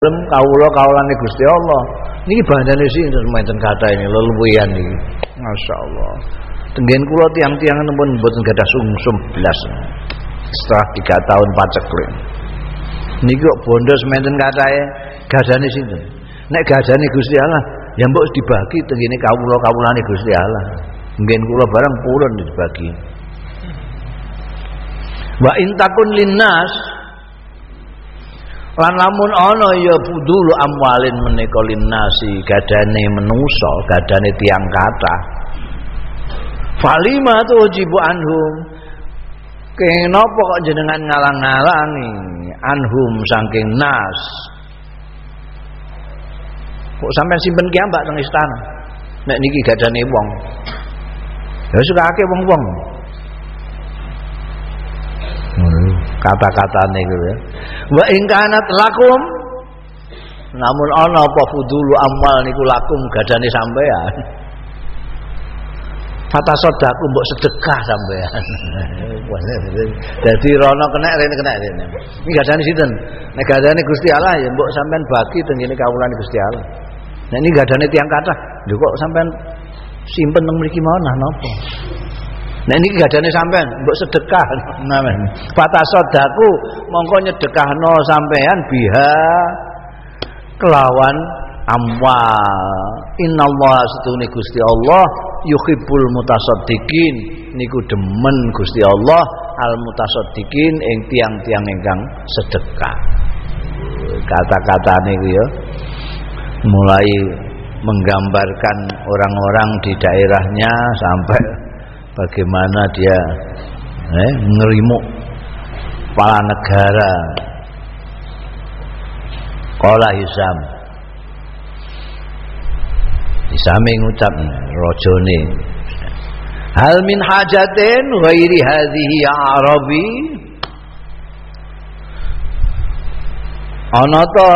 dalem kawula kawulane Gusti Allah. Niki bandane sinten menten kata ini leluwian niki. Masyaallah. Tenggen kula tiang-tiang pun mboten gadah sungsum blas. Setelah tiga tahun paceklik. Niki kok bondo sementen katae gadane sinten? Nek gadane Gusti Allah, ya mbok dibagi tengene kawula kawulane Gusti Allah. Ngen kula barang purun dibagi. Wa intakun linnas lan lamun ana ya budulu amwalin menika linnasi gadane menungso gadane tiang kata. Falima tujibu anhum. Kenapa kok jenengan ngalang-ngalangi anhum saking nas? Kok sampai simpen kiambak teng istana? Nek niki gadane wong. Ya akeh wong-wong kata-katane gitu ya. Wa in kanat lakum namun ana apa fudulu amal niku lakum gadane sampean. Fata sodaku mbok sedekah sampean. Jadi rono kena rene kena rene. Iki gadane sinten? Nek gadane Gusti Allah ya mbok sampean bagi teng ngene kawulane Gusti Allah. Nek ini gadane tiang kathah, lho kok sampean simpen teng mriki mawon nah napa? Nah ini gadane sampean, mbok sedekah namen. Fatasodaku mongko nyedekahno sampean biha kelawan amwal. Innallaha setune Gusti Allah yuhibbul mutasaddiqin niku demen Gusti Allah al mutasaddiqin ing tiang-tiang ingkang sedekah. Kata-kata niku ya mulai menggambarkan orang-orang di daerahnya sampai bagaimana dia eh, ngerimuk kepala negara. Kola Hisam. Hisam ngucap rojone Hal min hajatin ghairi hadhihi ya Arabi? Ana to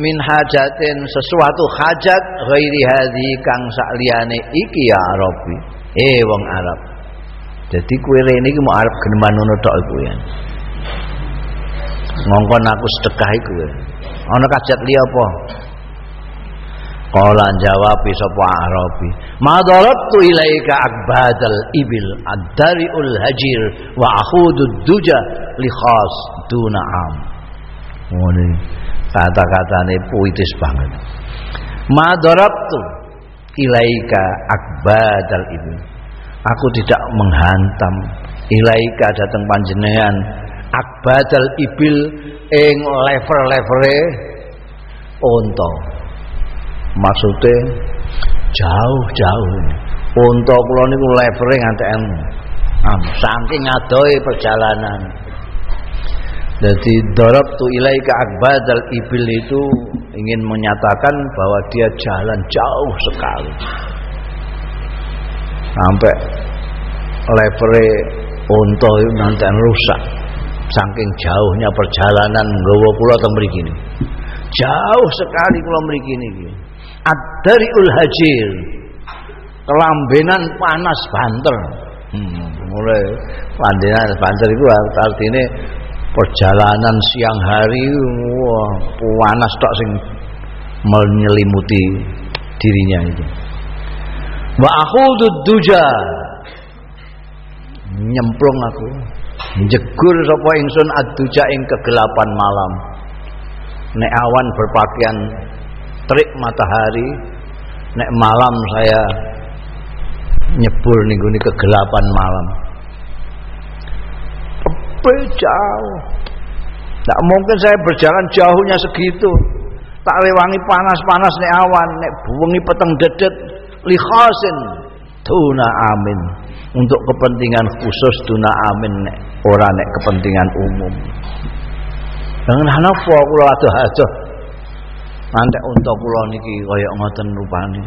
min hajatin sesuatu hajat ghairi hadhihi kang sakliyane iki ya Arabi eh wong Arab. Jadi kue iki mau Arab geneman ngono tok iku ya. Ngongkon aku sedekah iku ya. Ana kajat liya apa? Kala jawab sapa Arabi. Ma darabtu ilaika akbadal ibil ad-dariul hajir wa akhudud duja li khas duna am. Ngene. Kata-katane puitis banget. Ma darabtu ilaika akbadal ibil aku tidak menghantam. Ilaika datang panjenengan. Akbadal ibil ing lever-levere unta. Maksudnya jauh-jauh unta kula niku levere ngantek saking adohe perjalanan jadi dorab tu ilaika akbadal ibil itu ingin menyatakan bahwa dia jalan jauh sekali. Sampai levere unta itu nanti rusak. Saking jauhnya perjalanan nggawa kula teng mriki jauh sekali kula mriki niki ad-dariul kelambenan panas banter. Hmm, mulai pandenan banter itu artinya perjalanan siang hari wah panas tok sing menyelimuti dirinya itu. Wa akhudud duja. Nyemplung aku. Jegur sapa ingsun ad-duja ing kegelapan malam. Nek awan berpakaian terik matahari nek malam saya nyebur ning kegelapan malam Tepe jauh. Tak mungkin saya berjalan jauhnya segitu. Tak lewangi panas-panas nek awan nek buwengi peteng dedet. Likhasin tuna amin. Untuk kepentingan khusus tuna amin nek ora nek kepentingan umum. Dengan hanafu kula adoh-adoh. Nanti untuk kula niki kaya ngoten rupane.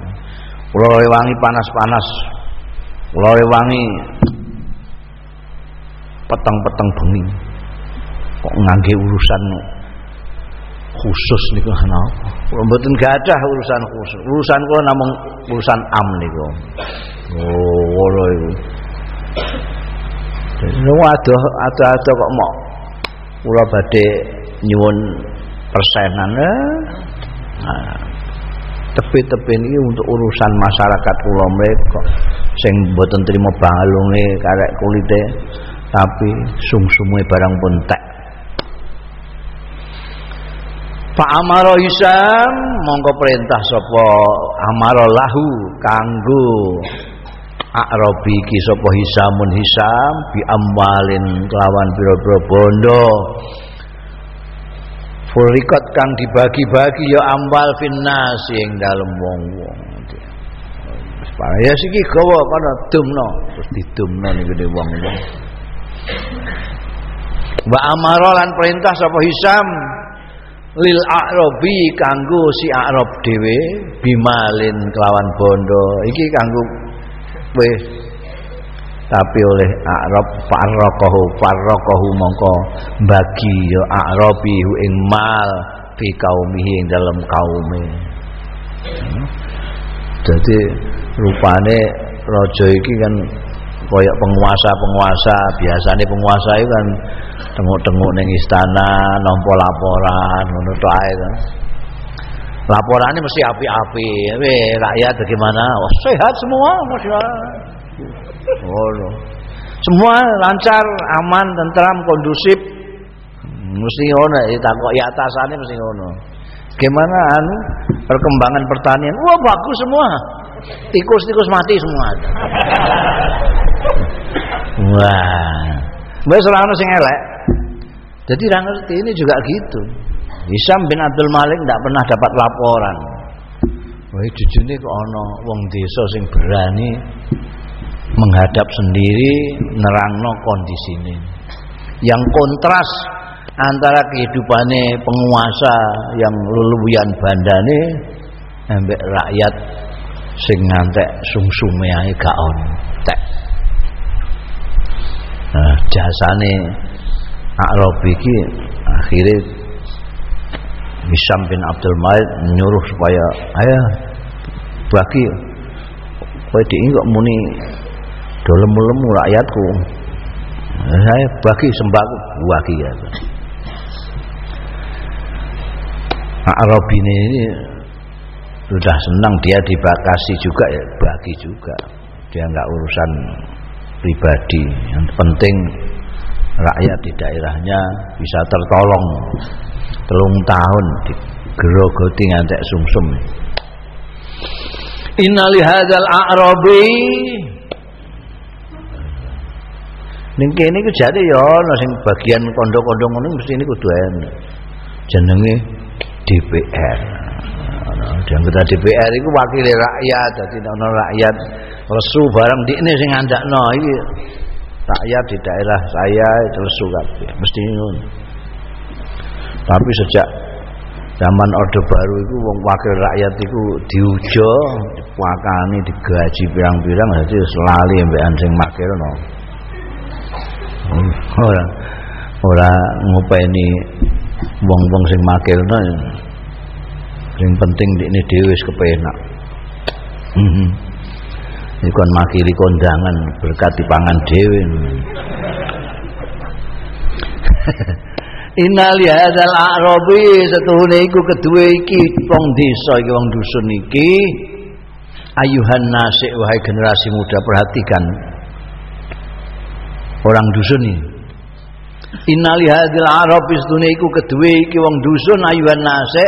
Kula wangi panas-panas. Kula wangi peteng-peteng bengi kok ngangge urusan khusus niku ana apa? Kula mboten gadah urusan khusus. Urusan kula namung urusan am niku. Oh, ngono iku. Dene adoh adoh-adoh kok mok kula badhe nyuwun persenan eh. nah, tepi-tepi ini untuk urusan masyarakat kula mereka sing mboten trimo balunge karek kulite tapi sungsumuhe barang pun tek Pak Amaro Hisam mongko perintah sapa Amaro lahu kanggo Arabi ki sapa Hisamun Hisam bi amwalin kelawan pira-pira bondo Furikot kang dibagi-bagi ya ambal finnas yang dalam wong-wong. Ya siki gawa kana dumno terus didumno niku wong-wong. Wa amara lan perintah sapa Hisam? Lil a'rabi kanggo si Arab dhewe bimalin kelawan bondo. Iki kanggo wis tapi oleh Arab farraqahu farraqahu mongko bagi ya Arabi ing mal fi kaumihi ing dalam kaume. Hmm. jadi rupane raja iki kan koyok penguasa-penguasa biasanya penguasa itu kan tenguk-tenguk ning istana nampa laporan tok ae kan laporannya mesti api-api rakyat bagaimana oh, sehat semua masyarakat Oh. Semua lancar, aman, tentram, kondusif. Mesti ngono, ya takok ya atasane mesti ngono. Gimana anu perkembangan pertanian? Wah, bagus semua. Tikus-tikus mati semua. Wah. Ora ono sing elek. Jadi ra ngerti ini juga gitu. Hisam bin Abdul Malik tidak pernah dapat laporan. Wah, jujune kok ana wong desa sing berani menghadap sendiri nerangno ini yang kontras antara kehidupannya penguasa yang luluyan bandane ambek rakyat sing ngantek sungsume ae gak ontek nah jasane Arabi iki akhirnya Hisam bin Abdul Malik nyuruh supaya ayo bagi kowe kok muni do lemu-lemu rakyatku? Saya bagi sembako. Bagi ya. Arab ini sudah senang dia dibakasi juga ya bagi juga. Dia nggak urusan pribadi. Yang penting rakyat di daerahnya bisa tertolong. Telung tahun di gerogoti ngantek sumsum innali hadzal a'rabi. Ning kene iku jare ya ana sing bagian kondo-kondo ngono mesti ini kudu. Jenenge DPR. Ana kita DPR iku wakil rakyat, dadi ana rakyat. Lesu barang dikne sing ngandakno iki rakyat di daerah saya itu lesu kabeh, mesti ngono. Tapi sejak zaman Orde Baru itu wong wakil rakyat itu diujo, dipakani, digaji pirang-pirang dadi selali mbekan sing makilno ora ora ngopeni wong-wong sing makilno sing penting ini dhewe wis kepenak. Heeh iki makili kondangan berkat dipangan dhewe Innal hadzal a'rabi setuhune iku kedue iki wong desa iki wong dusun iki. Ayuhan nasik wahai generasi muda perhatikan. Orang dusun ini. Innali hadil Arab istune iku kedue iki wong dusun ayuhan nase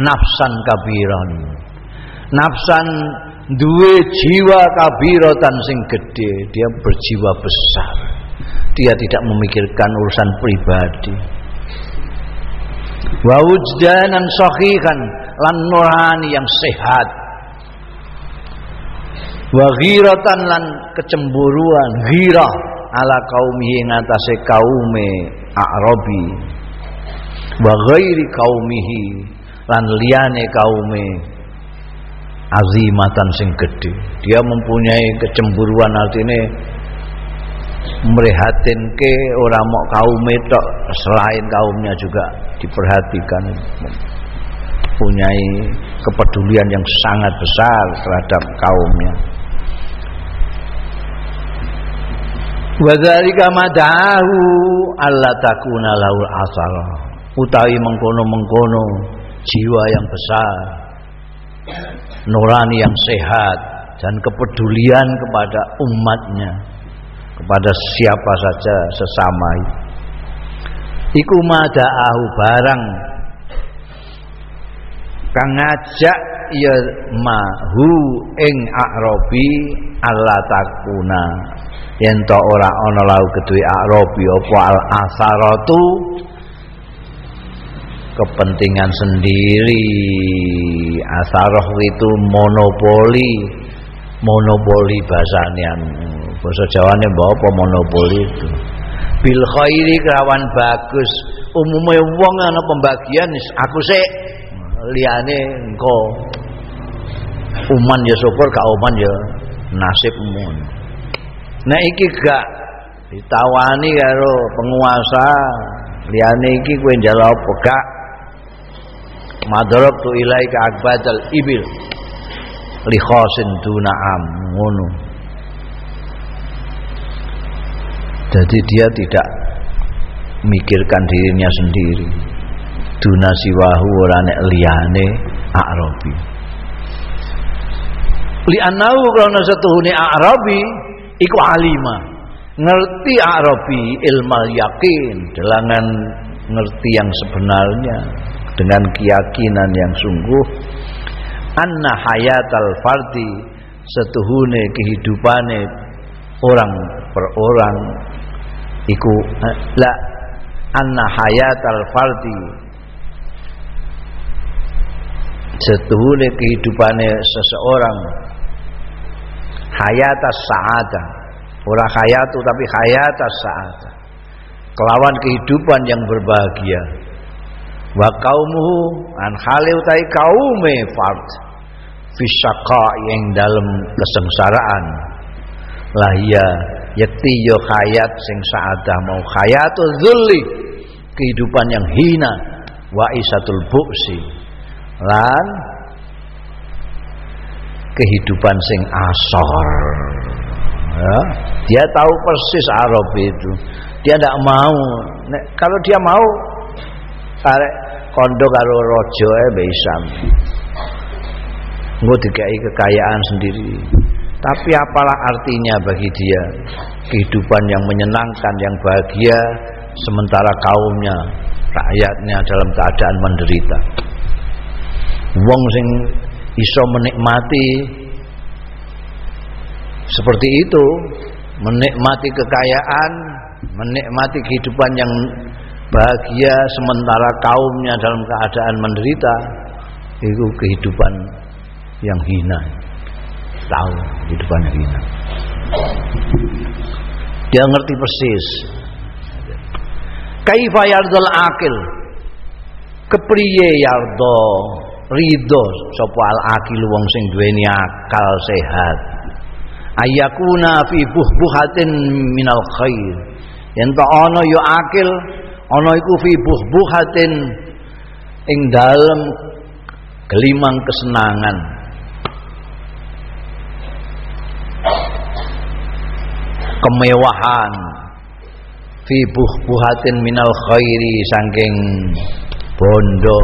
nafsan kabiran. Nafsan duwe jiwa kabiratan sing gede, dia berjiwa besar. Dia tidak memikirkan urusan pribadi. Wa wujdanan sahihan lan nurani yang sehat. Wa ghiratan lan kecemburuan, ghirah ala kaumihi ngatasé kaume Arabi wa ghairi kaumihi lan liyane kaume azimatan sing gede dia mempunyai kecemburuan artine ke orang mau kaum itu selain kaumnya juga diperhatikan. Punyai kepedulian yang sangat besar terhadap kaumnya. Wadzalika madahu alla takuna laul asal. utawi mengkono-mengkono jiwa yang besar nurani yang sehat dan kepedulian kepada umatnya kepada siapa saja sesama. Iku mada'ahu barang. Kang ngajak ya mahu ing arobi Allah takuna. Yen to ora ana lau kedue arobi apa al asaratu kepentingan sendiri. Asaroh itu monopoli. Monopoli bahasanya bahasa Jawane mbok apa monopoli itu? Bil khairi kerawan bagus. Umumnya wong ana pembagian aku sih liane engko. Uman ya syukur gak uman ya nasib umun nah iki gak ditawani karo penguasa liane iki kowe njaluk apa? Gak madarab tu ilaika akbadal ibil li khasin duna'am ngono. Jadi dia tidak mikirkan dirinya sendiri. Duna siwahu ora nek liyane arabi. Li anau karena satuhune arabi iku alima. Ngerti arabi ilmal yakin delangan ngerti yang sebenarnya dengan keyakinan yang sungguh anna hayatal fardi setuhune kehidupane orang per orang. Iku eh, la anna hayatal fardi setuhune kehidupane seseorang. Hayatas saada ora hayatu tapi hayatas saada. Kelawan kehidupan yang berbahagia wa kaumuhu an hale utai kaume fard. Fisaka yang dalam kesengsaraan. Lahia yakti yo hayat sing saadah mau hayatul zulli kehidupan yang hina wa isatul buksi lan kehidupan sing asor. Ya, dia tahu persis Arab itu. Dia tidak mau. Kalau dia mau arek kondo karo rojo e bisa engko dikai kekayaan sendiri. Tapi apalah artinya bagi dia? Kehidupan yang menyenangkan yang bahagia sementara kaumnya rakyatnya dalam keadaan menderita. Wong sing iso menikmati seperti itu menikmati kekayaan menikmati kehidupan yang bahagia sementara kaumnya dalam keadaan menderita itu kehidupan yang hina. Tahu kehidupan yang hina. Dia ngerti persis. Kaifa yardal akil? Kepriye yardo? Ridho? Sapa al akil wong sing duweni akal sehat. Ayakuna fi buhbuhatin minal khair. Yen ta ana ya akil ana iku fi buhbuhatin ing dalem gelimang kesenangan. Kemewahan. Fi buhbuhatin minal khairi saking bondo.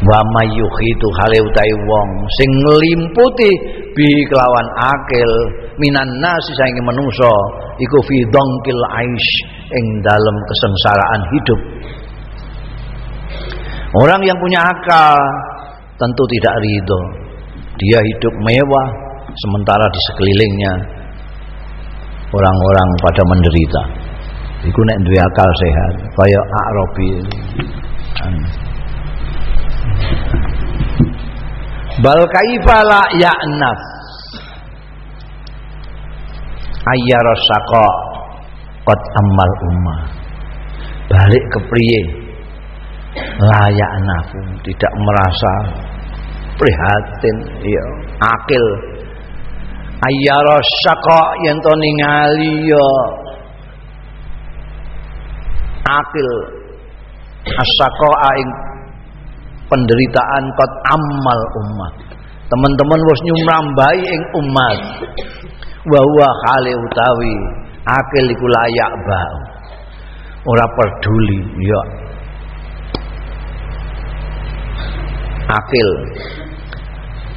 Wa mayuhitu hale utai wong sing nglimputi bi kelawan akil minan nasi sainge menungso iku fi dongkil aish ing dalam kesengsaraan hidup. Orang yang punya akal tentu tidak ridho. Dia hidup mewah sementara di sekelilingnya orang-orang pada menderita. Iku nek duwe akal sehat kaya Arabi. Bal kaifa la ya'naf ayyara saqa qad amal ummah. Balik ke priye? Layak nafu tidak merasa prihatin. Ya akil. Ayyara saqa yen to ningali ya. Akil. Asaqa ing penderitaan kot amal umat teman-teman wis nyumrambai ing umat wa huwa khali utawi akil iku layak bau. Ora peduli ya. Akil.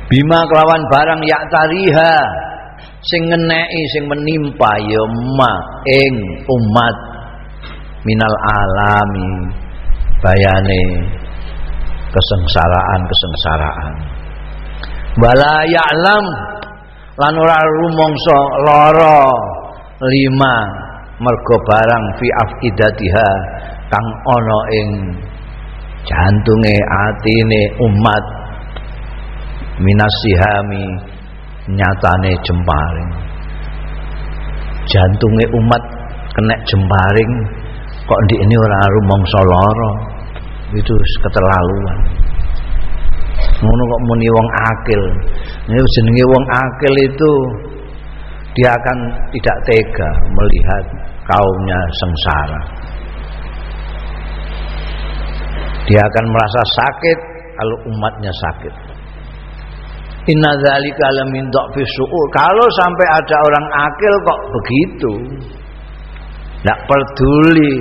Bima kelawan barang yak tariha sing ngeneki sing menimpa ya ma ing umat. Minal alami bayane kesengsaraan kesengsaraan wala ya'lam lan ora rumangsa lara lima mergo barang fi afidatiha kang ana ing jantunge atine umat. Minasihami nyatane jemparing. Jantunge umat kena jemparing kok di ini orang rumangsa lara? Itu keterlaluan ngono kok muni wong akil. Ini jenenge wong akil itu dia akan tidak tega melihat kaumnya sengsara. Dia akan merasa sakit kalau umatnya sakit. Inna dzalika lamin Kalau sampai ada orang akil kok begitu. Tidak peduli,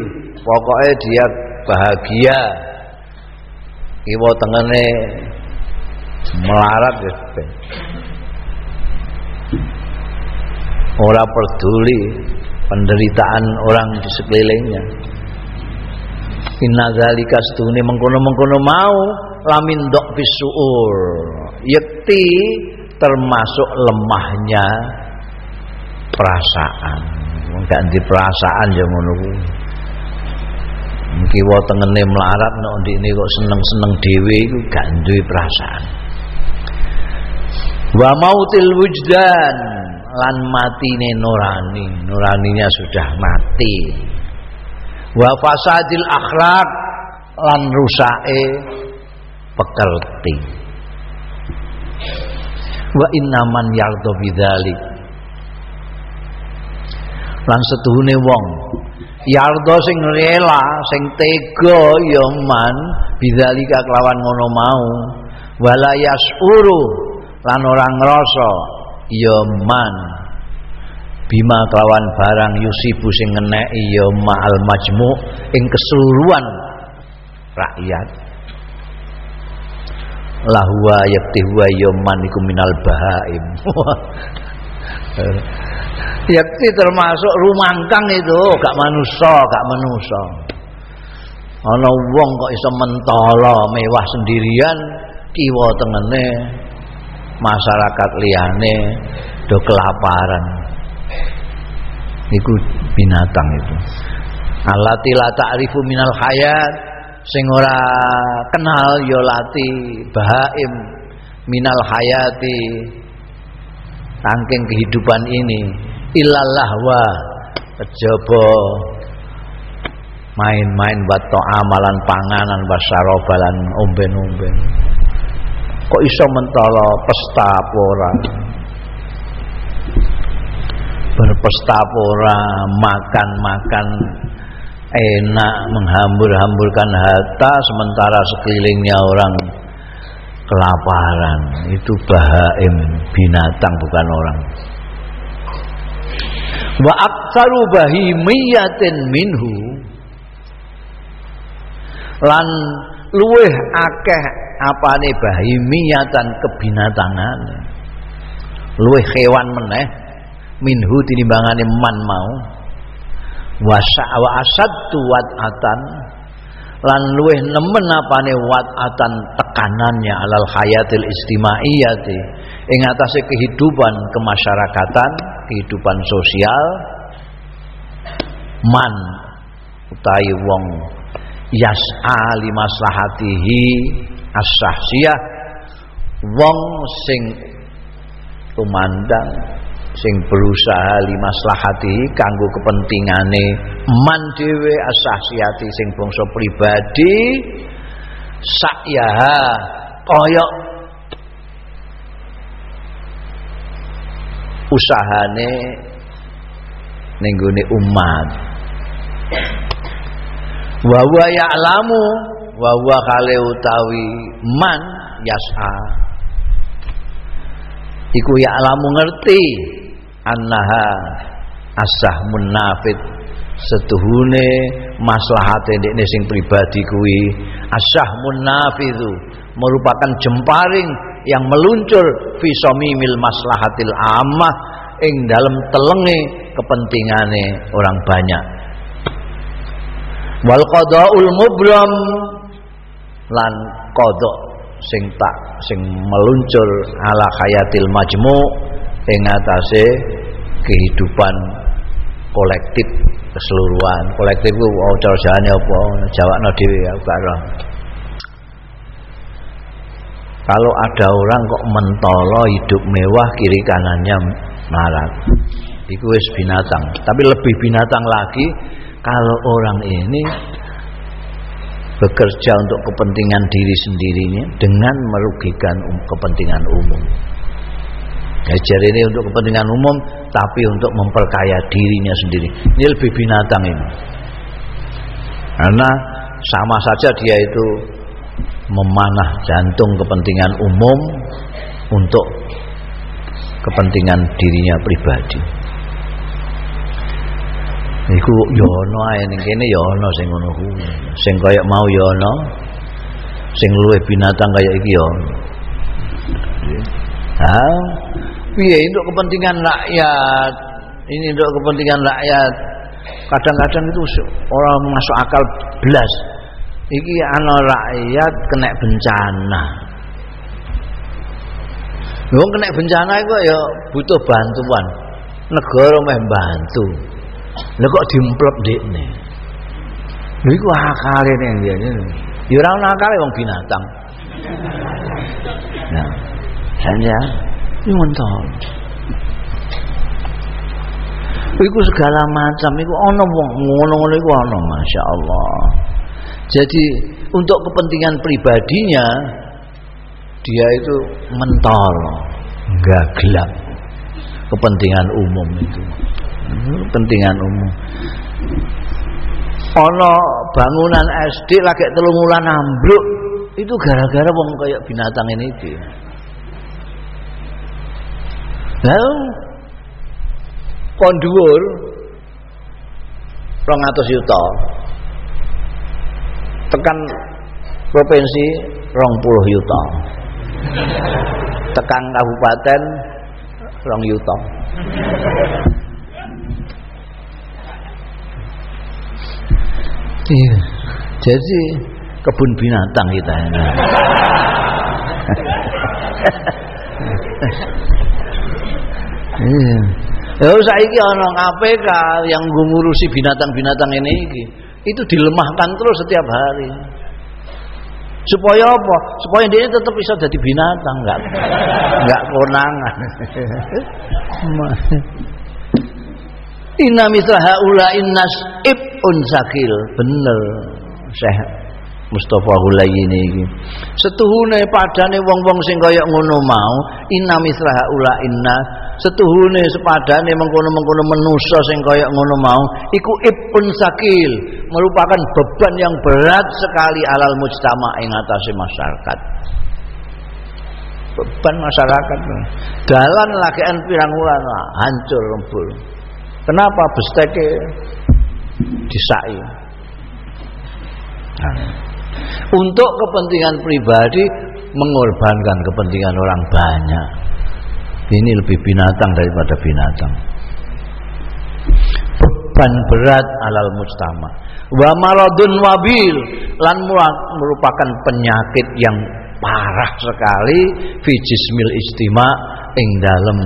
pokoknya dia bahagia. Iwo tengene melarat ya. Orang peduli penderitaan orang di sekelilingnya. Inna dzalika stune mengkono-mengkono mau lamin dok bisuur. Yakti termasuk lemahnya perasaan. Enggak di perasaan ya ngono kuwi. Kiwa tengene melarat nek ndikne kok seneng-seneng dhewe iku gak duwe perasaan. Wa mautil wujdan. Lan matine nurani, nuraninya sudah mati. Wa fasadil akhlak. Lan rusake pekerti. Wa innaman yardo bidzalik. Lan setuhune wong. Yardo sing rela sing tega ya man. Bidzalika kelawan ngono mau. Wala yasuru lan ora ngrasa ya man. Bima kelawan barang yusibu sing ngeneki ya ma'al majmu ing keseluruhan rakyat. Lahwa yakti huwa man iku minal bahaim yakti termasuk rumangkang itu gak manusa gak manusa. Ana wong kok iso mentolo mewah sendirian kiwa tengene masyarakat liyane do kelaparan. Iku binatang itu. Alati la ta'rifu minal hayat sing ora kenal ya lati bahaim minal hayati. Saking kehidupan ini ilallah wa kejaba. Main-main bato amalan panganan basarobalan umben-umben kok iso mentolo pesta pora berpesta pora makan-makan enak menghambur-hamburkan harta sementara sekelilingnya orang kelaparan. Itu bahaim binatang bukan orang. Wa aktsaru bahimiyatin minhu. Lan luweh akeh apane bahimiyatan kebinatangan luweh hewan meneh minhu tinimbangane man mau. Wa wa asadtu wad'atan lan luweh nemen apane wad'atan tekanannya alal hayatil istimaiyati. Ing atase kehidupan kemasyarakatan kehidupan sosial. Man utai wong yas'a limaslahatihi as-sahsiyah. Wong sing tumandang sing berusaha limaslahati kanggo kepentingane man dhewe asahsiati sing bangsa pribadi sakyaha kaya usahane ning umat wa wa ya'lamu wa wa kale utawi man yas'a. Iku ya'lamu ngerti annaha asah munafid setuhune maslahate ndekne sing pribadi kuwi. Asyah munafidhu merupakan jemparing yang meluncur fi mil maslahatil ammah ing dalam telenge kepentingane orang banyak wal qadaul mubram. Lan kodok sing tak sing meluncur ala khayatil majmu ing atase kehidupan kolektif keseluruhan. Kolektif ku oh, cara jane apa jawabno dhewe ya kalau ada orang kok mentolo hidup mewah kiri kanannya marat itu wis binatang. Tapi lebih binatang lagi kalau orang ini bekerja untuk kepentingan diri sendirinya dengan merugikan um, kepentingan umum. Ngajar ini untuk kepentingan umum tapi untuk memperkaya dirinya sendiri. Ini lebih binatang ini. Karena sama saja dia itu memanah jantung kepentingan umum untuk kepentingan dirinya pribadi. Iku ya ana ae ning kene ya ana sing ngono kuwi. Sing kaya mau ya ana. Sing luwih binatang kaya iki ya. Ha? Piye untuk kepentingan rakyat? Ini untuk kepentingan rakyat. Kadang-kadang itu orang masuk akal belas. Iki ana rakyat kena bencana. Wong kena bencana iku ya butuh bantuan. Negara meh bantu. Lha kok diemplep ndekne. Lha iku akale ning ngene. Ya ora ana akale wong binatang. Nah, ini mentol. Iku segala macam iku ana wong ngono-ngono iku ana masyaallah. Jadi untuk kepentingan pribadinya dia itu mentol, enggak gelap kepentingan umum itu kepentingan umum. Ono bangunan SD lagi telung wulan ambruk. Itu gara-gara wong kayak binatang ini iki. Lalu kondur rong atus yuta. Tekan provinsi rong puluh yuta. Tekan kabupaten rong yuta Iya. Jadi kebun binatang kita ini. Iya. Ya saiki ana KPK yang ngurusi binatang-binatang ini iki. Itu dilemahkan terus setiap hari. Supaya apa? Supaya dia tetap bisa jadi binatang, enggak enggak konangan. Inna mithla haula innas ibun sakil. Bener. Syekh Mustafa Hulayini iki. Setuhune padane wong-wong sing kaya ngono mau, inna mithla haula inna setuhune sepadane mengkono-mengkono manusa sing kaya ngono mau, iku ibun sakil, merupakan beban yang berat sekali alal mujtama ing atase masyarakat. Beban masyarakat. Dalan lagian pirang wulan hancur lembur. Kenapa besteknya disai? Nah, untuk kepentingan pribadi mengorbankan kepentingan orang banyak. Ini lebih binatang daripada binatang. Beban berat alal mustama. Wa maradun wabil lan merupakan penyakit yang parah sekali fi jismil istima ing dalam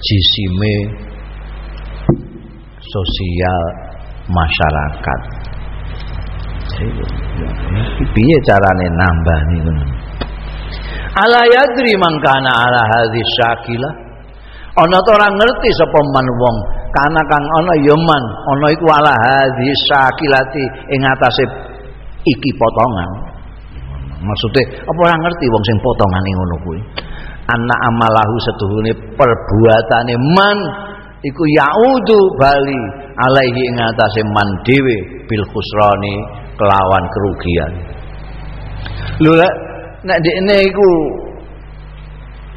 jisime sosial masyarakat. Piye carane nambah niku? Ala yadri mangkana ala hadis syakila. Ana to ora ngerti sapa man wong kana kang ana ya man ana iku ala hadis syakilati ing atase iki potongan. Maksudnya apa ora ngerti wong sing potongane ngono kuwi? Anak amalahu setuhune perbuatane man iku yaudu bali alaihi ing atase man dhewe bil khusrani kelawan kerugian lho nek dekne iku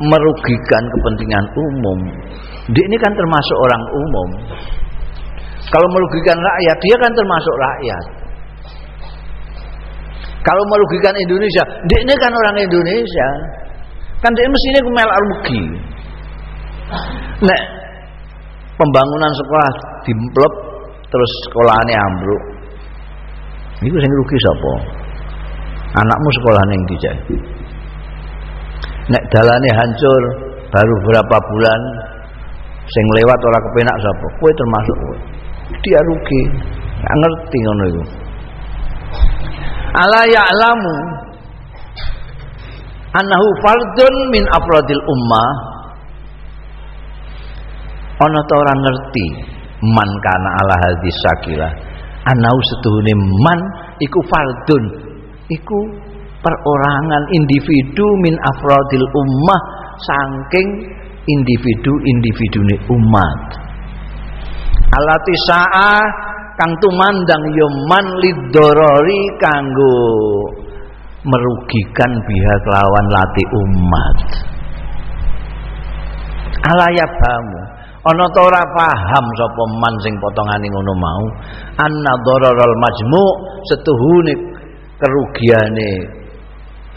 merugikan kepentingan umum dia ini kan termasuk orang umum Kalau merugikan rakyat, dia kan termasuk rakyat. Kalau merugikan Indonesia, dia ini kan orang Indonesia. Kan dia mestinya melak rugi. Nek pembangunan sekolah dimplop terus sekolahnya ambruk. Iku sing rugi sapa? Anakmu sekolah ning ndi Nek dalane hancur baru berapa bulan sing lewat ora kepenak sapa? Kowe termasuk kowe. Dia rugi. Gak ngerti ngono iku. Ala ya'lamu annahu fardun min afradil ummah ana ta ora ngerti man kana ala hadis sakilah. Anau setuhune man iku fardun. Iku perorangan individu min afradil ummah saking individu-individune umat. Alati sa'a kang tumandang yo man lidorori kanggo merugikan pihak lawan lati umat. Alayabamu ana ta ora paham sapa man sing potongane ngono mau. Anna dararal majmu setuhune kerugiane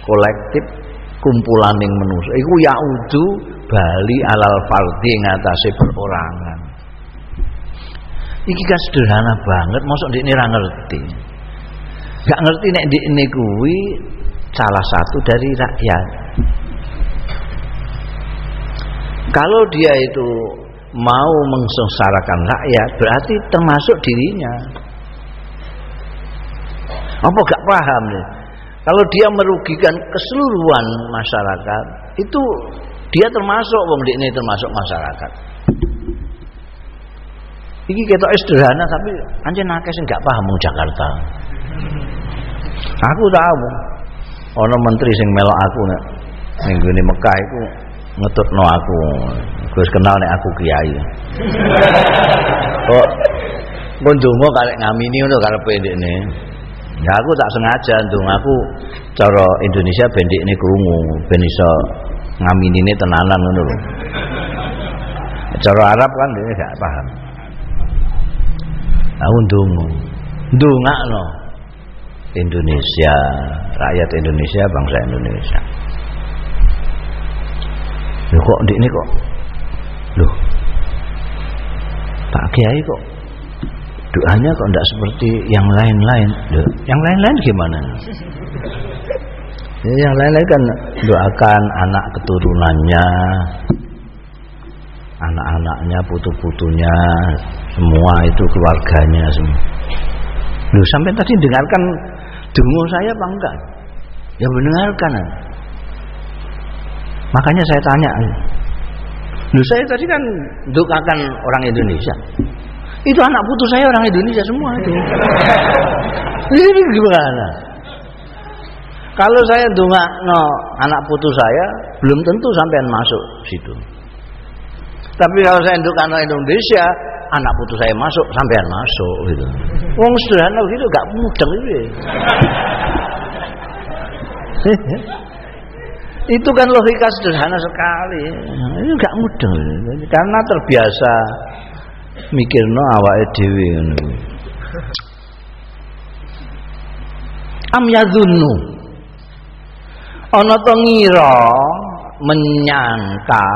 kolektif kumpulaning manusa. Iku yaudu bali alal fardhi ngatasé perorangan. Iki kan sederhana banget mosok ndekne ora ngerti. Gak ngerti nek ndekne kuwi salah satu dari rakyat. Kalau dia itu mau mengsengsarakan rakyat berarti termasuk dirinya. Apa gak paham nih? Kalau dia merugikan keseluruhan masyarakat itu dia termasuk wong ini termasuk masyarakat. Ini kita sederhana tapi anjir nakes nggak paham Jakarta. Aku tahu. Ono menteri sing melok aku nek minggu ini Mekah itu no aku Gus kenal nek aku kiai. Kok pun donga kalek ngamini ngono karepe ndekne. Ya aku tak sengaja ndung aku cara Indonesia ben ndekne krungu ben iso ngaminine tenanan ngono lho. Cara Arab kan dia gak paham. Aku ndonga ndongakno Indonesia rakyat Indonesia bangsa Indonesia. Loh kok ini kok Pak Kiai kok Doanya kok tidak seperti yang lain-lain? Yang lain-lain gimana? Ya, Yang lain-lain kan Doakan anak keturunannya Anak-anaknya Putu-putunya Semua itu keluarganya semua. Loh sampai tadi dengarkan Dengu saya apa enggak? Ya mendengarkan. Makanya saya tanya, Lu saya tadi kan dukakan orang Indonesia. Itu anak putu saya orang Indonesia semua itu. Ini gimana? Kalau saya dunga no anak putu saya belum tentu sampean masuk situ. Tapi kalau saya dukakan no Indonesia, anak putu saya masuk, sampean masuk gitu. Wong sederhana gitu gak mudah gitu. Itu kan logika sederhana sekali. Ini enggak mudah karena terbiasa mikirno awake dhewe ngono. Am yadhunnu ana to ngira menyangka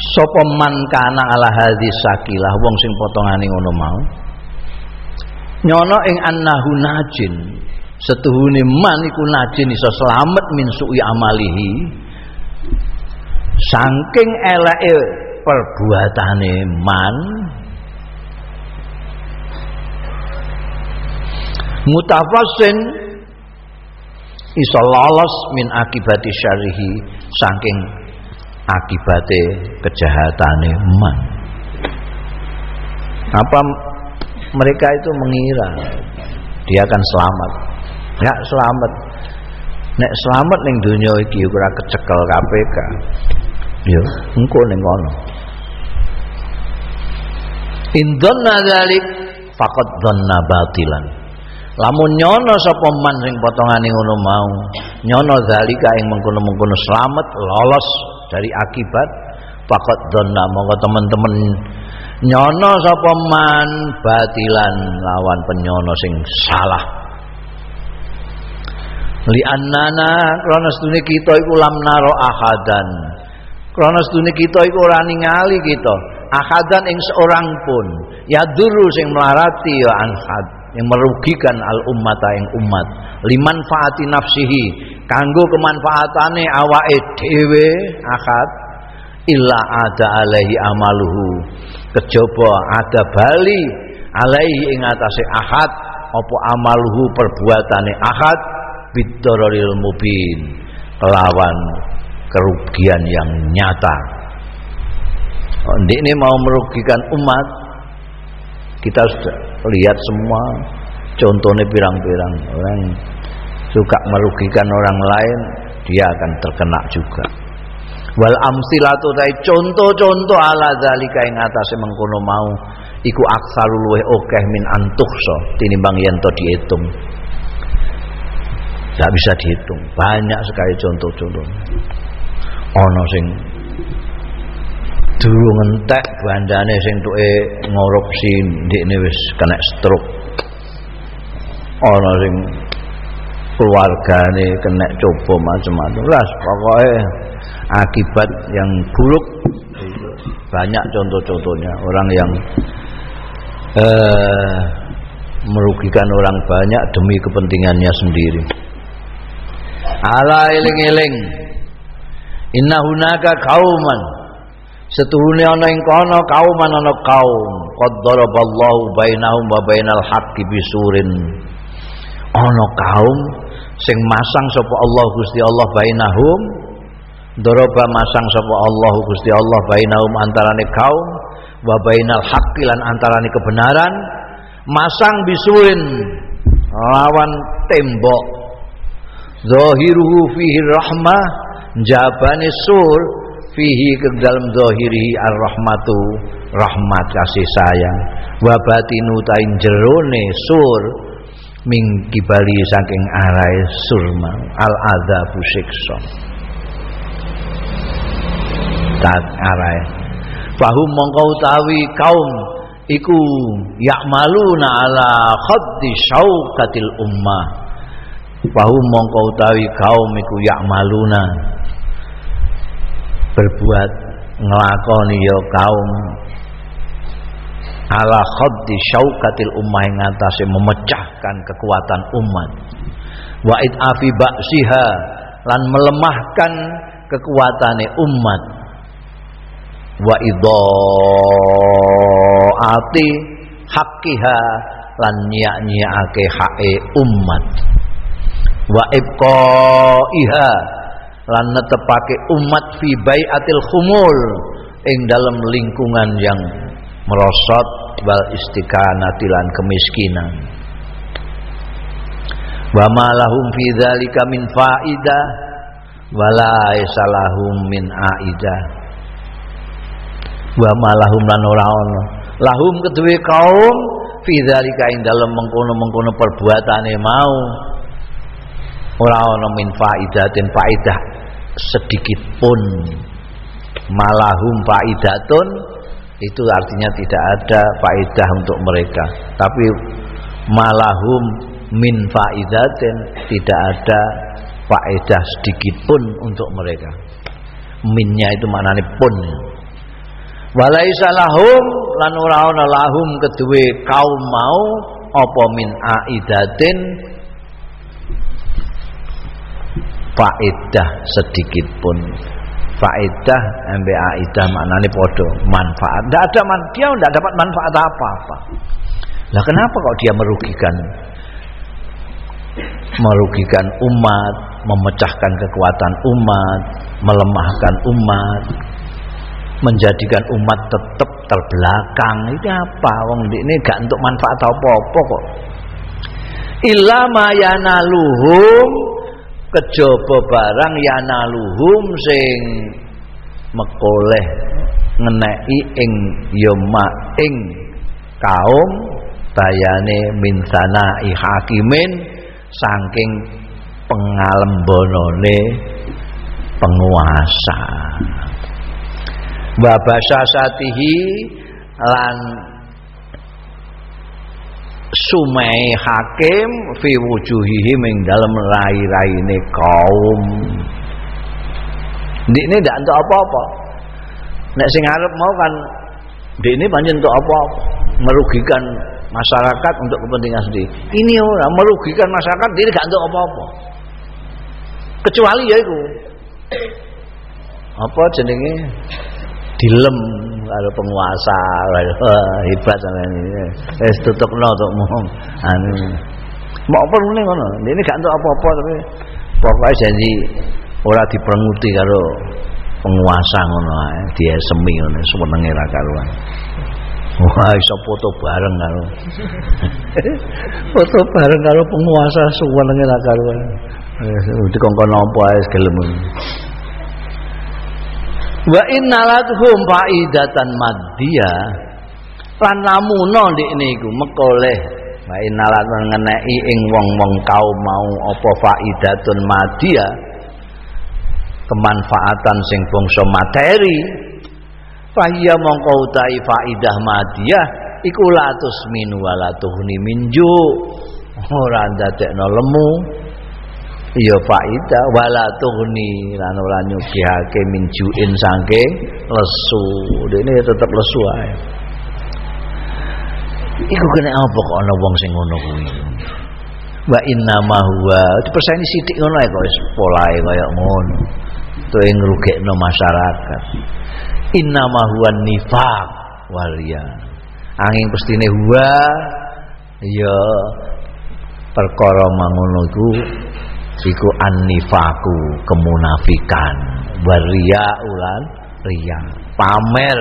sapa man kana ala hadis sakilah wong sing potongane ngono mau nyono ing annahu najin setuhune man iku najin iso selamat min su'i amalihi. Saking eleke perbuatane man mutafasin iso lolos min akibati syarihi saking akibate kejahatane man. Apa mereka itu mengira dia akan selamat Nggak selamat. Nek selamat ning dunia iki ora kecekel KPK. Ya, engko ning kono. Indonna dzalik faqad dhanna batilan. Lamun nyono sapa man sing potongane ngono mau, nyono zalika ing mengkono-mengkono selamat lolos dari akibat Pakot donna mongko teman-teman nyono sapa man batilan lawan penyono sing salah li annana krana sedune kita iku lam naro ahadan. Krana sedune kita iku ora ningali kita. Ahadan ing seorang pun. Ya dulu sing melarati ya anhad yang merugikan al ummata ing umat. Liman faati nafsihi kanggo kemanfaatane awake dhewe akad illa ada alaihi amaluhu. Kejaba ada bali alaihi ing atase ahad apa amaluhu perbuatane ahad bidororil mubin kelawan kerugian yang nyata. Oh, ini mau merugikan umat kita sudah lihat semua. Contohnya pirang-pirang orang suka merugikan orang lain dia akan terkena juga. Wal amsilatu tai contoh-contoh ala zalika ing atase mengkono mau iku aksaru luweh okeh min antukso tinimbang yen to dihitung tidak bisa dihitung. Banyak sekali contoh-contoh. Ono sing dulu ngentek bandane sing tuke ngorupsi ndekne wis kena stroke. Ono sing keluargane kena coba macam-macam. Lah pokoknya akibat yang buruk banyak contoh-contohnya. Orang yang eh, merugikan orang banyak demi kepentingannya sendiri ala eling-eling. Inna hunaka kauman. Setuhune ana ing kono kauman ana kaum. Qad daraballahu bainahum wa bainal haqqi bisurin. Ana kaum sing masang sapa Allah Gusti Allah bainahum. Doroba masang sapa Allah Gusti Allah bainahum antarane kaum. Wa bainal haqqi lan antarane kebenaran. Masang bisurin. Lawan tembok zahiruhu fihi rahmah. Jabane sur fihi ke dalam zahirihi ar-rahmatu. Rahmat kasih sayang. Wa batinu tain jerone sur ming kibali saking arai surma. Al adzabu siksa. Tat arai. Fahum mongko utawi kaum iku ya'maluna ala khaddi syaukatil ummah fahum mongko utawi kaum iku ya'maluna berbuat ngelakoni ya kaum. Ala khaddi syaukatil ummah yang atasnya memecahkan kekuatan umat. Wa afi ba'siha lan melemahkan kekuatane umat. Wa idhaati haqqiha lan nyiak-nyiake hake umat wa ibqaiha. Lan netepake umat fi baiatil khumul. Ing dalam lingkungan yang merosot. Wal istiqanati lan kemiskinan. Wa ma lahum fi dzalika min faidah wala yasalahum min aidah wa ma lahum lan ora ono. Lahum kedue kaum fi dzalika ing dalam mengkono-mengkono perbuatane mau ora ana min faidatin faidah sedikit pun malahum faidatun itu artinya tidak ada faidah untuk mereka. Tapi malahum min faidatin tidak ada faedah sedikit pun untuk mereka. Minnya itu maknanya pun. Walaisa lahum lan ora ana lahum kedue kaum mau apa min aidatin faedah sedikit pun. Faedah ambil aidah maknanya podo manfaat. Tidak ada man, dia tidak dapat manfaat apa-apa. Lah kenapa kok dia merugikan? Merugikan umat memecahkan kekuatan umat melemahkan umat menjadikan umat tetap terbelakang. Ini apa? Wong ini gak untuk manfaat apa-apa kok. Illa ma yanaluhum kejaba barang yanaluhum sing mekoleh ngeneki ing yoma ing kaum bayane min sanai hakimin saking pengalembonone penguasa. Wa basasatihi lan sumai hakim fi wujuhihi ing dalem rai-raine kaum. Ini ndak untuk apa-apa. Nek sing arep mau kan ini pancen untuk apa-apa. Merugikan masyarakat untuk kepentingan sendiri. Ini orang merugikan masyarakat dia gak untuk apa-apa. Kecuali ya itu apa jenenge? Dilem kalau penguasa hebat sama ini. Wis tutupno mong anu. Mau perlu ning ngono? Ini gak untuk apa-apa tapi pokoknya janji ora diperenguti karo penguasa ngono ae dia semi ngono senenge ra karuan. Wah, iso foto bareng karo. foto bareng karo penguasa suwenenge ra karuan. Eh, dikongkon nampa ae gelem. Wa innalathum faidatan maddiya. Lan lamuna ndek niku mekoleh wa innalat ngeneki ing wong-wong kaum mau apa faidatun maddiya. Kemanfaatan sing bangsa materi. Fahiyya mongko utahi faidah madiyah iku latus minu walatuhni minju ora ndadekno lemu iya faidah walatuhni lan ora nyugihake minjuin saking lesu. Dene ya tetep lesu ae. Iku kena apa kok ana wong sing ngono kuwi? Wa inna ma huwa. Diperseni sithik ngono ae kok polahe kaya ngono. To ing ngrugekno masyarakat. Innama huwa nifaq walia angin pestine huwa. Ya perkara mangono iku iku annifaku kemunafikan. Waria ulan ria pamer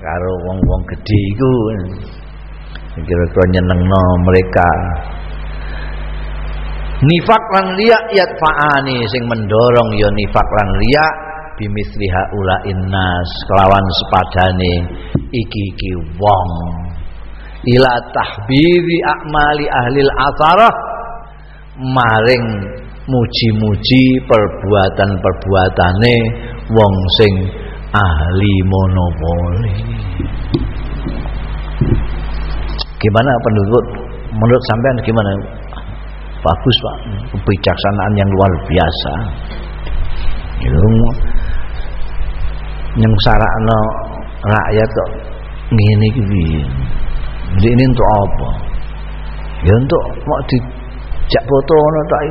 karo wong-wong gedhe iku. Kira-kira nyenengno mereka. Nifak lan riya yatfa'ani sing mendorong ya nifak lan riya. Bimisli haula innas kelawan sepadane. Iki-iki wong. Ila tahbiri akmali ahlil atharah. Maring muji-muji perbuatan-perbuatane wong sing ahli monopoli gimana penduduk menurut sampean gimana? Bagus pak. Kebijaksanaan yang luar biasa. Itu nyengsarano rakyat kok ngene iki jadi ini untuk apa? Ya untuk mau dijak foto ngono tak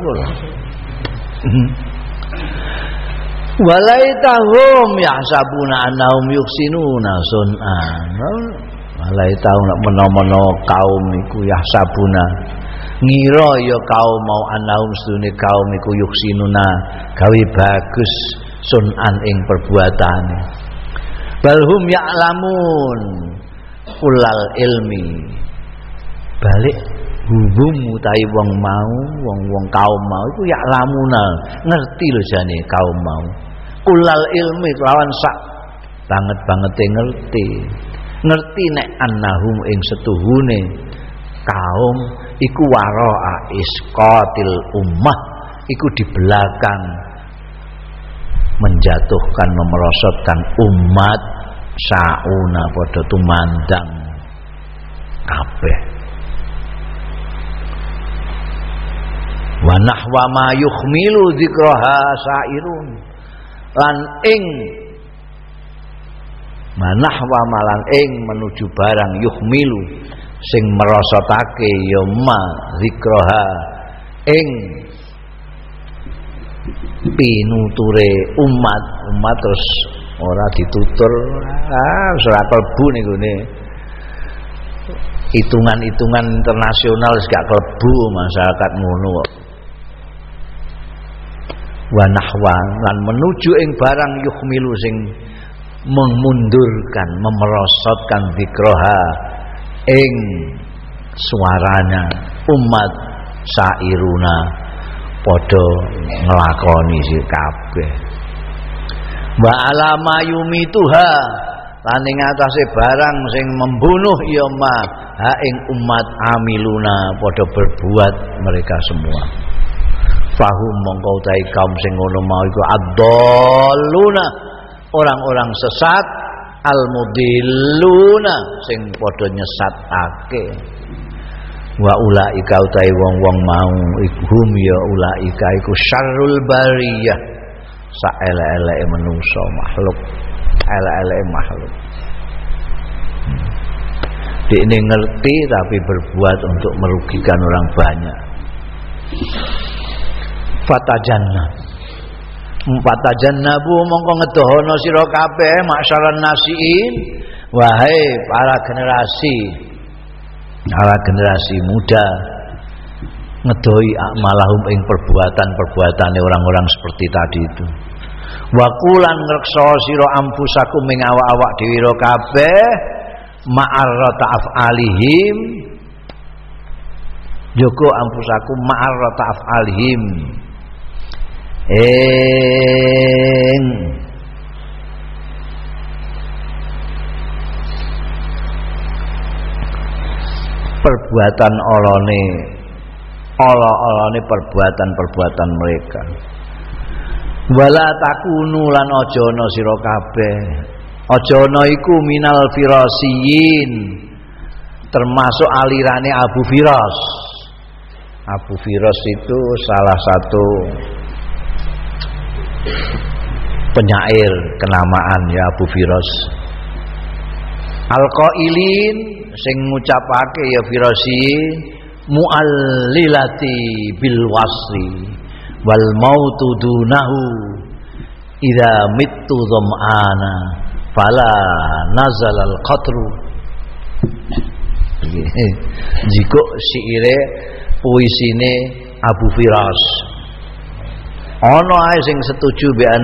Walaitahum yahsabuna annahum yuksinuna sun'an. Walaitahum nak menomono kaum iku yahsabuna. Ngira ya kaum mau annahum sedune kaum iku yuksinuna. Gawe bagus sunan ing perbuatane. Balhum ya'lamun ulal ilmi. Balik hubung utai wong mau wong-wong kaum mau iku ya'lamuna ngerti lho jane kaum mau. Ulal ilmi lawan sak. Banget banget ngerti. Ngerti nek annahum ing setuhune. Kaum iku waro'a isqatil ummah. Iku di belakang menjatuhkan memerosotkan umat. Sauna padha tumandang. Kabeh wa nahwa ma yukhmilu dzikraha sairun. Lan ing manahwa malan ing menuju barang yukhmilu. Sing merosotake ya ma zikraha ing pinuture umat. Umat terus ora ditutur. Ah ora kalbu niku ne hitungan-hitungan internasional gak kalbu masyarakat ngono kok wa nahwa lan menuju ing barang yukhmilu sing memundurkan memerosotkan zikroha ing suaranya umat sairuna podo ngelakoni si kabeh. Wa alama yumituha lan ing barang sing membunuh ya ma ha ing umat amiluna podo berbuat mereka semua fahum mongko utahe kaum sing ngono mau iku adalluna orang-orang sesat al mudilluna sing padha nyesatake. Wa ulaika utai wong-wong mau ikhum ya ulaika iku syarrul bariyah. Sak elek-eleke menungso makhluk elek-eleke makhluk. Dia ini ngerti tapi berbuat untuk merugikan orang banyak fatajanna. Fatajannabu mongko ngedohono sira kabeh maksaran nasiin. Wahai para generasi para generasi muda ngedoi malahum ing perbuatan-perbuatan orang-orang seperti tadi itu. Wakulan ngrekso sira ampusakum ing awak-awak dhewe kabeh ma'arrata af'alihim. Joko ampusakum ma'arrata af'alihim ing perbuatan olone Allah-olone perbuatan-perbuatan mereka. Wala takunu lan aja ana sira kabeh. Aja ana iku minal firasiyin termasuk alirane Abu Firas. Abu Firas itu salah satu penyair kenamaan ya Abu Firas Al-qailin sing ngucapake ya Firasi muallilati bil wasri wal mautu dunahu idza mittu dhamana fala nazal al qatru jiko syaire puisine Abu Firas ana ae sing setuju bean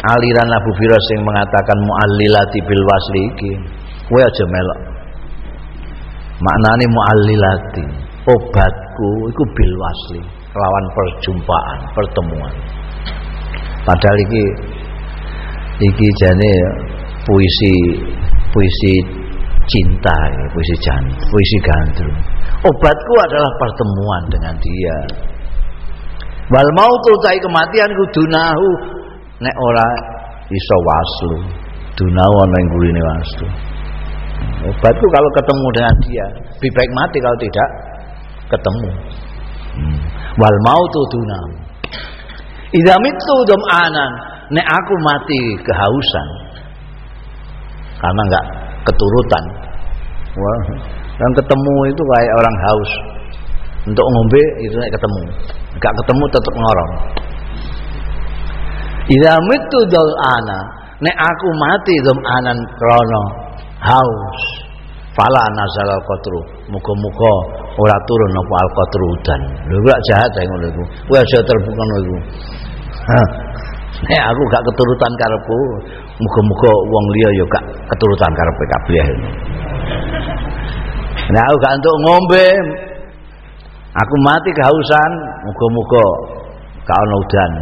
aliran Abu Firas sing mengatakan muallilati bil wasli iki kowe aja melok. Maknane muallilati obatku iku bil wasli lawan perjumpaan pertemuan. Padahal iki iki jane puisi puisi cinta puisi jan puisi gandrung. Obatku adalah pertemuan dengan dia wal mautu tai kematian kudunahu nek ora iso waslu dunahu ana ing gurine waslu. Obatku kalau ketemu dengan dia lebih baik mati kalau tidak ketemu. Hmm. wal mautu dunahu. Idza mitu anan nek aku mati kehausan karena enggak keturutan. Wah yang ketemu itu kayak orang haus. Untuk ngombe itu nek ketemu enggak ketemu tetap ngorong. Idza mitu ana nek aku mati anan krono haus. Fala nazal al qatru muga-muga ora turun apa al qatru udan lho gak jahat ae ngono iku. Kowe aja terbuka ngono iku. Nek aku gak keturutan karepku muga-muga wong liya ya gak keturutan karepe kabeh. Nek aku gak entuk ngombe aku mati kehausan muga-muga gak ana udan.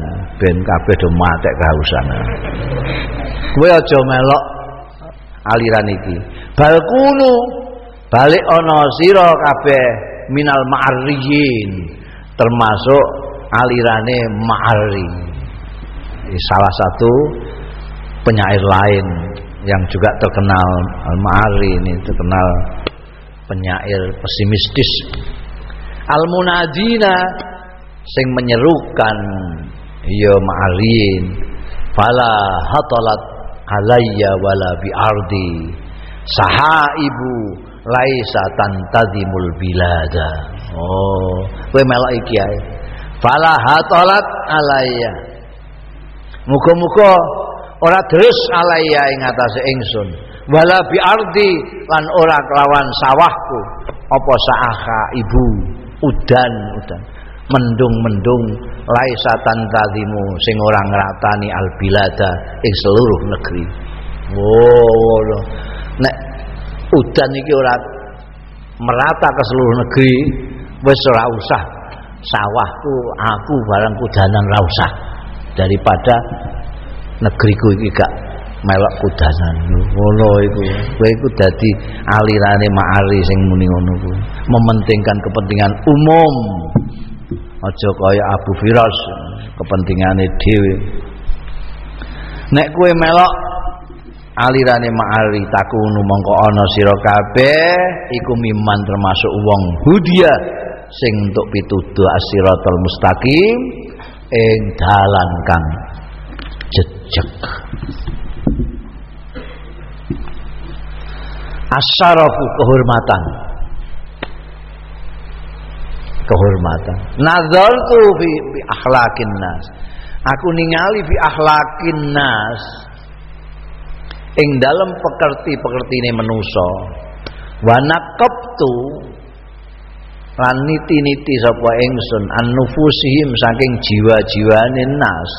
Ben kabeh do kehausan. Kowe aja melok aliran iki. Balkunu balik ana sira kabeh minal ma'ariyin termasuk alirane ma'ari salah satu penyair lain yang juga terkenal al-ma'ari ini terkenal penyair pesimistis al-munadina sing menyerukan. Ya ma'ariyin fala hatalat alayya wala bi ardi sahaibu laisa tantazimul bilada. Oh kowe melok iki ae. Fala hatalat alayya. Muga-muga ora terus alayya ing atase ingsun. Wala bi ardi lan ora kelawan sawahku. Apa saaha ibu udan udan. Mendung-mendung laisa tantadimu sing ora ngratani albilada ing seluruh negeri. Wow, nek udan iki ora merata ke seluruh negeri, wis ora usah. Sawahku aku barang kudanan ra usah. Daripada negeriku iki gak melok kudanan. Ngono iku. Kowe iku dadi alirane ma'ari sing muni ngono kuwi. Mementingkan kepentingan umum. Aja kaya Abu Firas kepentingane dhewe. Nek kowe melok alirane ma'ari takunu mongko ana sira kabeh iku miman termasuk wong hudia sing untuk pituduh asiratal mustaqim ing dalan kang jejeg asyarafu kehormatan. Kehormatan. Nazartu fi, fi akhlaqin nas. Aku ningali fi akhlaqin nas. Ing dalam pekerti-pekertine manusa. Wa naqabtu lan niti-niti sapa ingsun annufusihim saking jiwa-jiwane nas.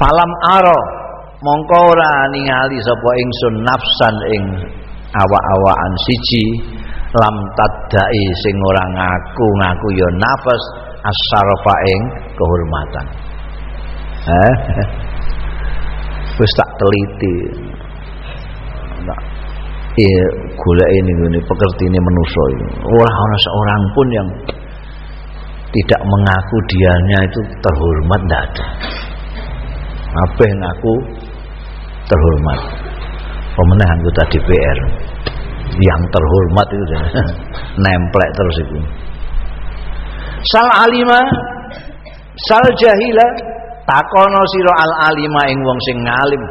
Falam aro mongko ora ningali sapa ingsun nafsan ing awak-awakan siji lam tadai sing ora ngaku-ngaku ya nafas asarfa ing kehormatan. Eh? Wis tak teliti. Tak iya golek ini ini pekerti ini manusia ini. Orang orang seorang pun yang tidak mengaku dianya itu terhormat tidak ada. Apa yang ngaku terhormat. Pemenang anggota DPR yang terhormat itu nemplek terus itu. Sal alima sal jahila takono sira al alima ing wong sing ngalim.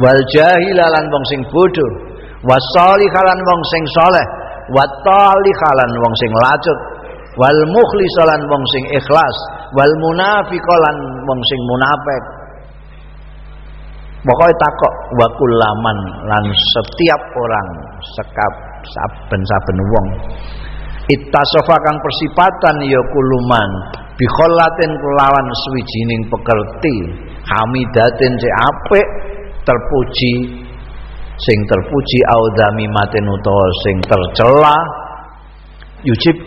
Wal jahila lan wong sing bodoh. Wasalihalan wong sing saleh. Wa talihalan wong sing lacut. Wal mukhlisalan wong sing ikhlas. Wal munafiqalan wong sing munafik Pokoknya takok wa kullaman lan setiap orang sekap saben-saben wong. Ittasofa kang persipatan ya kuluman bi khallatin kelawan suwijining pekerti hamidatin si apik terpuji sing terpuji audami maten utawa sing tercela yujib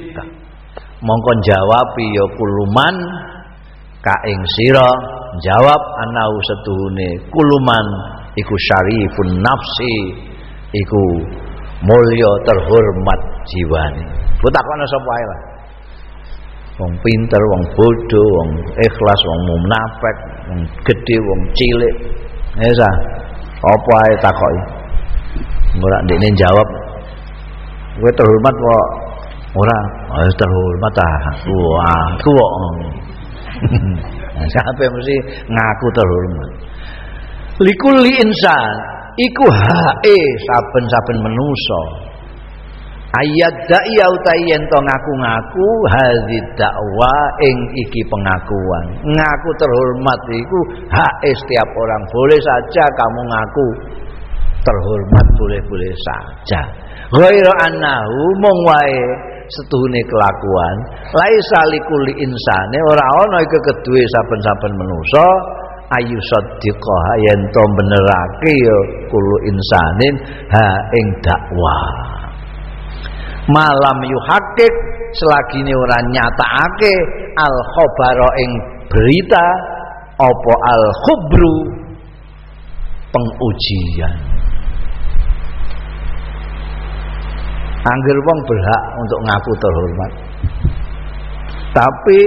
mongko jawab ya kuluman ka ing sira jawab anau setuhune kuluman iku syarifun nafsi iku mulya terhormat jiwane Butakono sapa ae lah. Wong pinter, wong bodoh, wong ikhlas, wong munafik, wong gedhe, wong cilik. Ya Apa ae takoki. Ora ndekne jawab. Kowe terhormat kok ora? Terhormat ah. Ku kok. Siapa mesti ngaku terhormat. Likulli insan iku hae saben-saben menusa ayat da'i utai to ngaku-ngaku hadhi dakwa ing iki pengakuan. Ngaku terhormat iku hak setiap orang boleh saja kamu ngaku terhormat boleh-boleh saja. Ghairu annahu mung wae setuhune kelakuan laisa likuli insane ora ana iku kedue saben-saben manusa ayu saddiqah yen to benerake ya kulo insanin ha ing dakwah. Malam yuhakik selagi ini orang nyatakake al khobaro ing berita opo al khubru pengujian Angger wong berhak untuk ngaku terhormat tapi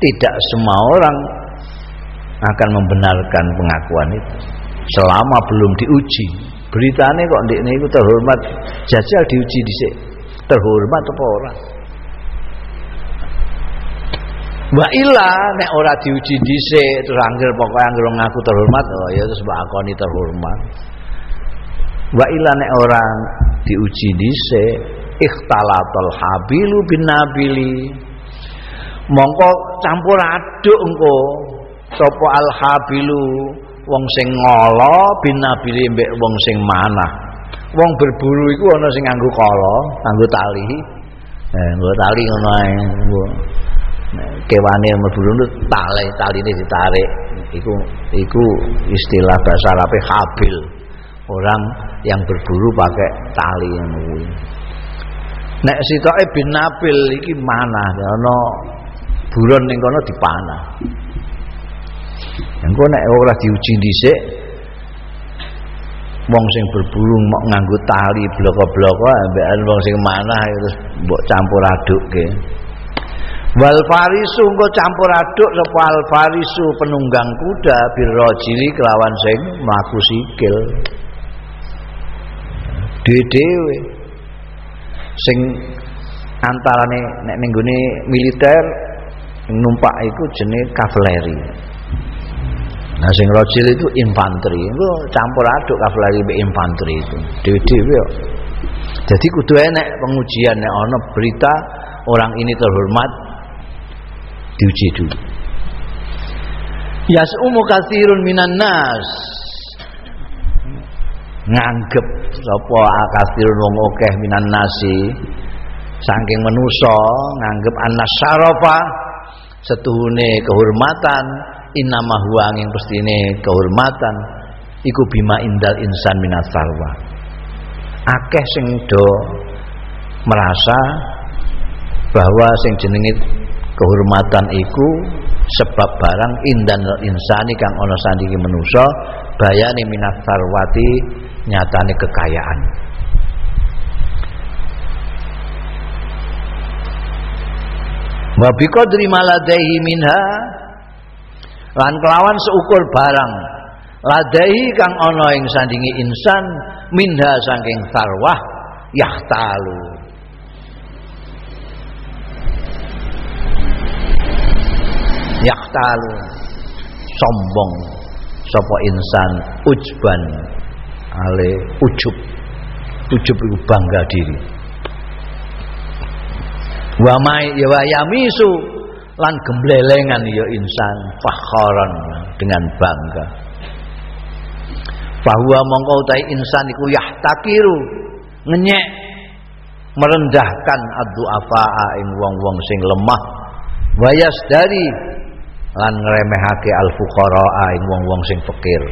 tidak semua orang akan membenarkan pengakuan itu. Selama belum diuji. Beritane kok ndekne iku terhormat jajal diuji dhisik. Terhormat apa ora? Wa illa nek ora diuji dhisik terus anggere pokoke anggere ngaku terhormat oh ya terus mbak akoni terhormat. Wa illa nek ora diuji dhisik ikhtalatul habilu bin nabili. Mongko campur aduk engko sapa al habilu? Wong sing ngala binabili mbek wong sing manah. Wong berburu iku ana sing nganggo kala nganggo tali. Eh nggo tali ngono ae kewane berburu tali taline ditarik. Iku iku istilah bahasa Arabe habil orang yang berburu pakai tali yang kuwi. Nek sitoke bin nabil iki manah ana buron ning kono dipanah. Engko nek ora diuji dhisik wong sing berburu mau nganggo tali bloko-bloko ambekan wong sing manah terus mbok campur adukke. wal farisu engko campur aduk sapa al farisu penunggang kuda birrajili kelawan sing mlaku sikil dhewe sing antarane nek ning militer numpak iku jenenge kavaleri. Nah sing rojil itu infanteri, itu campur aduk kavaleri be infanteri itu. Dewi-dewi Jadi kudu enek pengujian nek ana berita orang ini terhormat diuji dulu. Yas'umu katsirun minan nas nganggep sapa akasirun wong akeh minan nasi. Saking menusa nganggep anas syarafa setuhune kehormatan. Innama huwa angin pestine kehormatan. Iku bima indal insan minas sarwa akeh sing do merasa bahwa sing jenenge kehormatan iku sebab barang indan insani kang ana sandingi manusa bayane minas sarwati nyatane kekayaan. Wa biqadri maladaihi minha lan kelawan seukur barang ladaihi kang ana ing sandingi insan minha saking sarwah yahtalu. Yahtalu sombong sapa insan ujban ale ujub. Ujub itu bangga diri. Wa mai ya wa yamisu lan gemblelengan ya insan fakharan dengan bangga. Bahwa mongko utai insan iku yahtakiru ngenyek merendahkan addu'afa'a ing wong-wong sing lemah. Wayas dari lan ngremehake al fuqara ing wong-wong sing fakir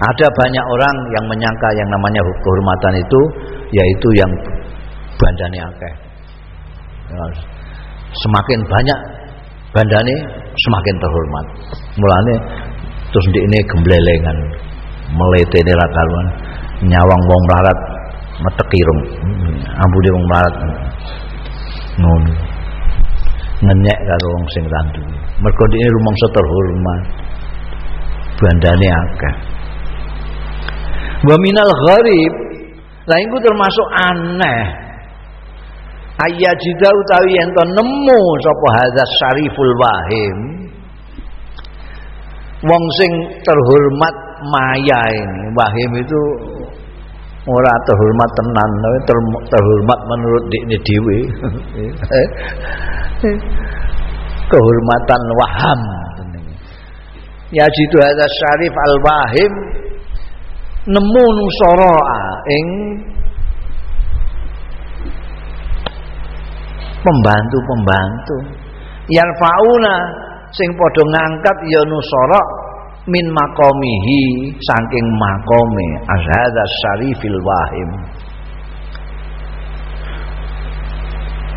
ada banyak orang yang menyangka yang namanya kehormatan itu yaitu yang bandane akeh. Ya, semakin banyak bandane semakin terhormat. Mulane terus ini gemblelengan meletene ra karuan nyawang wong melarat metek irung ampune wong melarat ngono ngenyek karo wong sing randu mergo ini rumangsa terhormat bandane akeh wa minal gharib. Lah iku termasuk aneh. Ayyajida utawi ento nemu sapa hadza syariful wahim. Wong sing terhormat maya ini wahim itu ora terhormat tenan tapi ter, terhormat menurut dikne dhewe. Kehormatan waham. Ya jitu hadza syarif al wahim nemu nusara ing pembantu-pembantu. Yarfauna sing padha ngangkat ya nusara min makomihi saking makome azhadza syarifil wahim.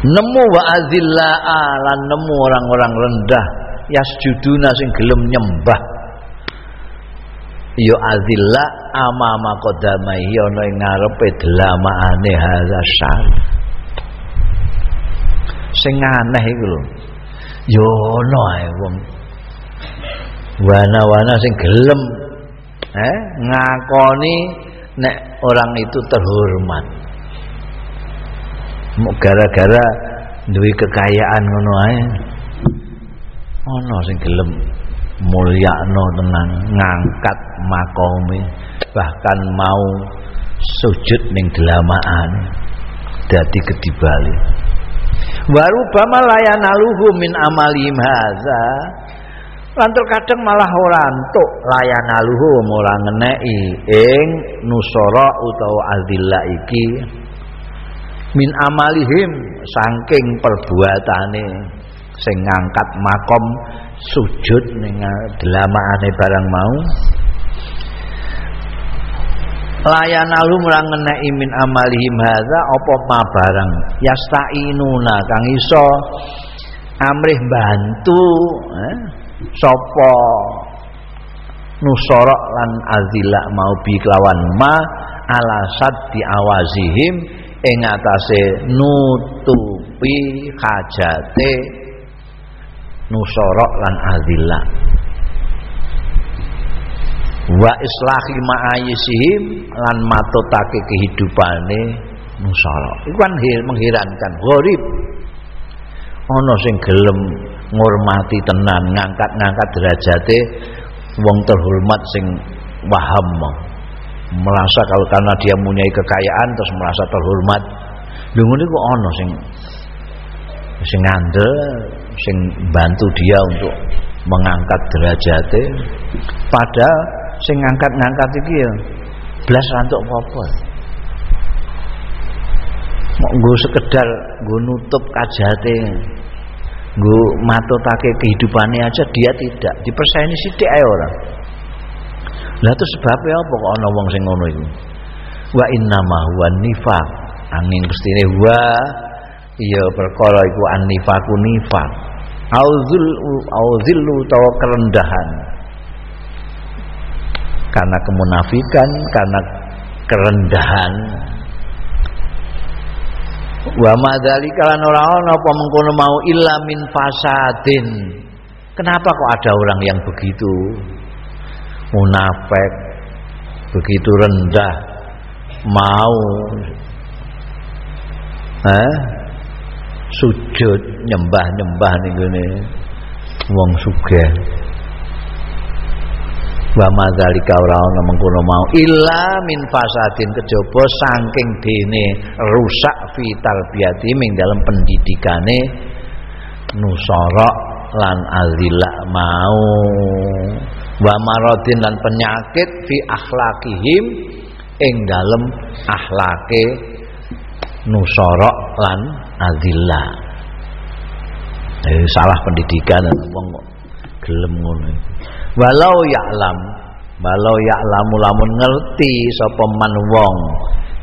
Nemu wa azillaa lan nemu orang-orang rendah yasjuduna sing gelem nyembah ya azilla amama qadamaihi ana ing ngarepe delamaane syarif sing aneh iku lho. Ya ana ae wong. Wana-wana sing gelem eh ngakoni nek orang itu terhormat. Gara-gara duwe kekayaan ngono ae. Ana sing gelem mulyakno tenan ngangkat makome bahkan mau sujud ning delamaan dadi waru bama layanaluhu min amalim hadza. Lan kadang malah ora entuk layanaluhu ora ngeneki ing nusara utawa azilla iki. Min amalihim saking perbuatane sing ngangkat makom sujud ning delamaane barang mau. Layanalu murang ngeneki min amalihim hadza apa ma barang? Yastainuna kang iso amrih bantu eh, sapa nusara lan azila mau bi kelawan ma alasad di awazihim ing atase nutu nyukupi hajate nusorok lan adillah wa islahi ma'ayisihim lan matotake kehidupane nusara. Iku kan mengherankan gharib. Ana sing gelem ngurmati tenan ngangkat-ngangkat derajate wong terhormat sing paham merasa kalau karena dia punya kekayaan terus merasa terhormat. Lho ngene kok ana sing sing ngandel sing bantu dia untuk mengangkat derajate. Padahal sing ngangkat-ngangkat iki ya blas rantuk apa-apa. Mau nggo sekedar nggo nutup kajate nggo matutake kehidupannya aja dia tidak. Diperseni sithik ae ora. Lah itu sebabnya apa kok ana wong sing ngono iku? Wa inna huwa nifaq. Angin pestine wa iya perkara iku annifaku nifaq auzul auzillu tawa kerendahan. Karena kemunafikan karena kerendahan. Wa madzalika lan ora ana apa mengkono mau illa min fasadin. Kenapa kok ada orang yang begitu? Munafik begitu rendah mau. Eh sujud nyembah-nyembah ning wong sugih. Wa madzalika ora ana mengkono mau. Illa min fasadin kejaba saking dene rusak vital biati ming dalam pendidikane nusara lan azila mau. Wa maradin lan penyakit fi akhlakihim ing dalem akhlake nusara lan azila eh, salah pendidikan wong gelem ngono. Walau ya'lam walau ya'lamu lamun ngerti sapa man wong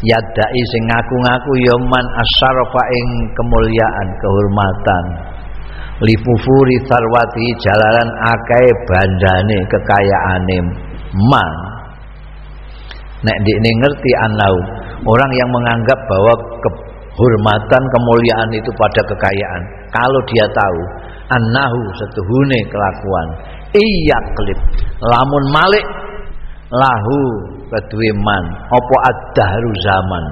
yadai sing ngaku-ngaku ya man asyarafa ing kemuliaan kehormatan. Lifufuri sarwati jalalan akai bandane kekayaane man. Nek ini ngerti anau orang yang menganggap bahwa kehormatan kemuliaan itu pada kekayaan. Kalau dia tahu annahu setuhune kelakuan. Iya klip lamun malik lahu kedue man apa ad-dahru zaman?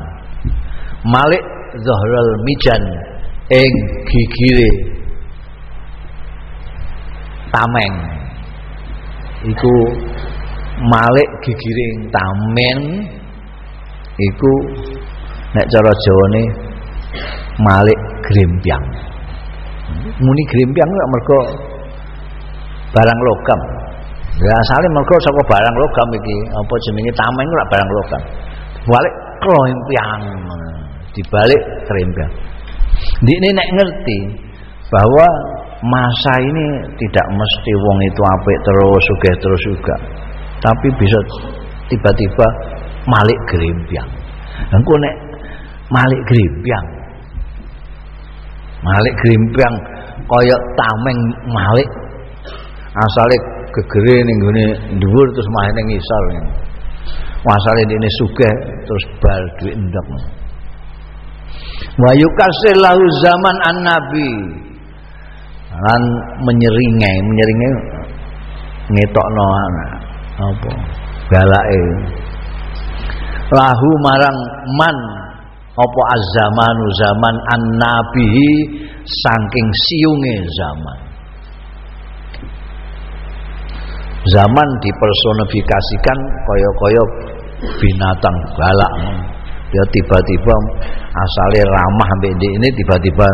Malik zahrul mijan ing gigire. Tameng. Iku malik gigiring tamen iku nek cara Jawane malik grembyang muni grembyang kok mergo barang logam. Ya asale mergo saka barang logam iki apa jenenge tameng ora barang logam. Balik krembyang dibalik krembyang ini nek ngerti bahwa masa ini tidak mesti wong itu apik terus sugih terus juga. Tapi bisa tiba-tiba malik gerimpiang engko nek malik gerimpiang malik gerimpiang kaya tameng malik. Asale gegere ning gone dhuwur terus main ning. Ngisor asale dene sugih terus bal duit endek wa lahu zaman an-nabi. Lan menyeringai menyeringai ngetokno apa? Galake. Lahu marang man apa az-zamanu zaman an-nabihi saking siunge zaman. Zaman dipersonifikasikan koyo-koyo binatang galak. Ya tiba-tiba asalnya ramah ambek ini tiba-tiba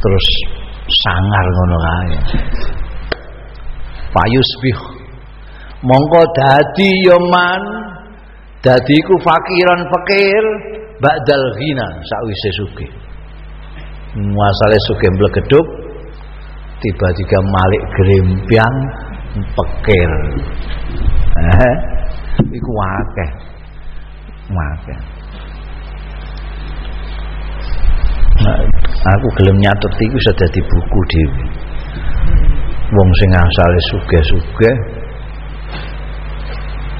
terus sangar ngono kae. Payusbih mongko dadi ya man dadi ku fakiran fakir ba'dal ghina sakwise sugih. Masale sugih mblegeduk tiba-tiba malik grempiang pekir. Eh iku akeh. Akeh. Nah, aku gelem nyatet iku sudah dadi buku dhewe. Wong sing asale sugih-sugih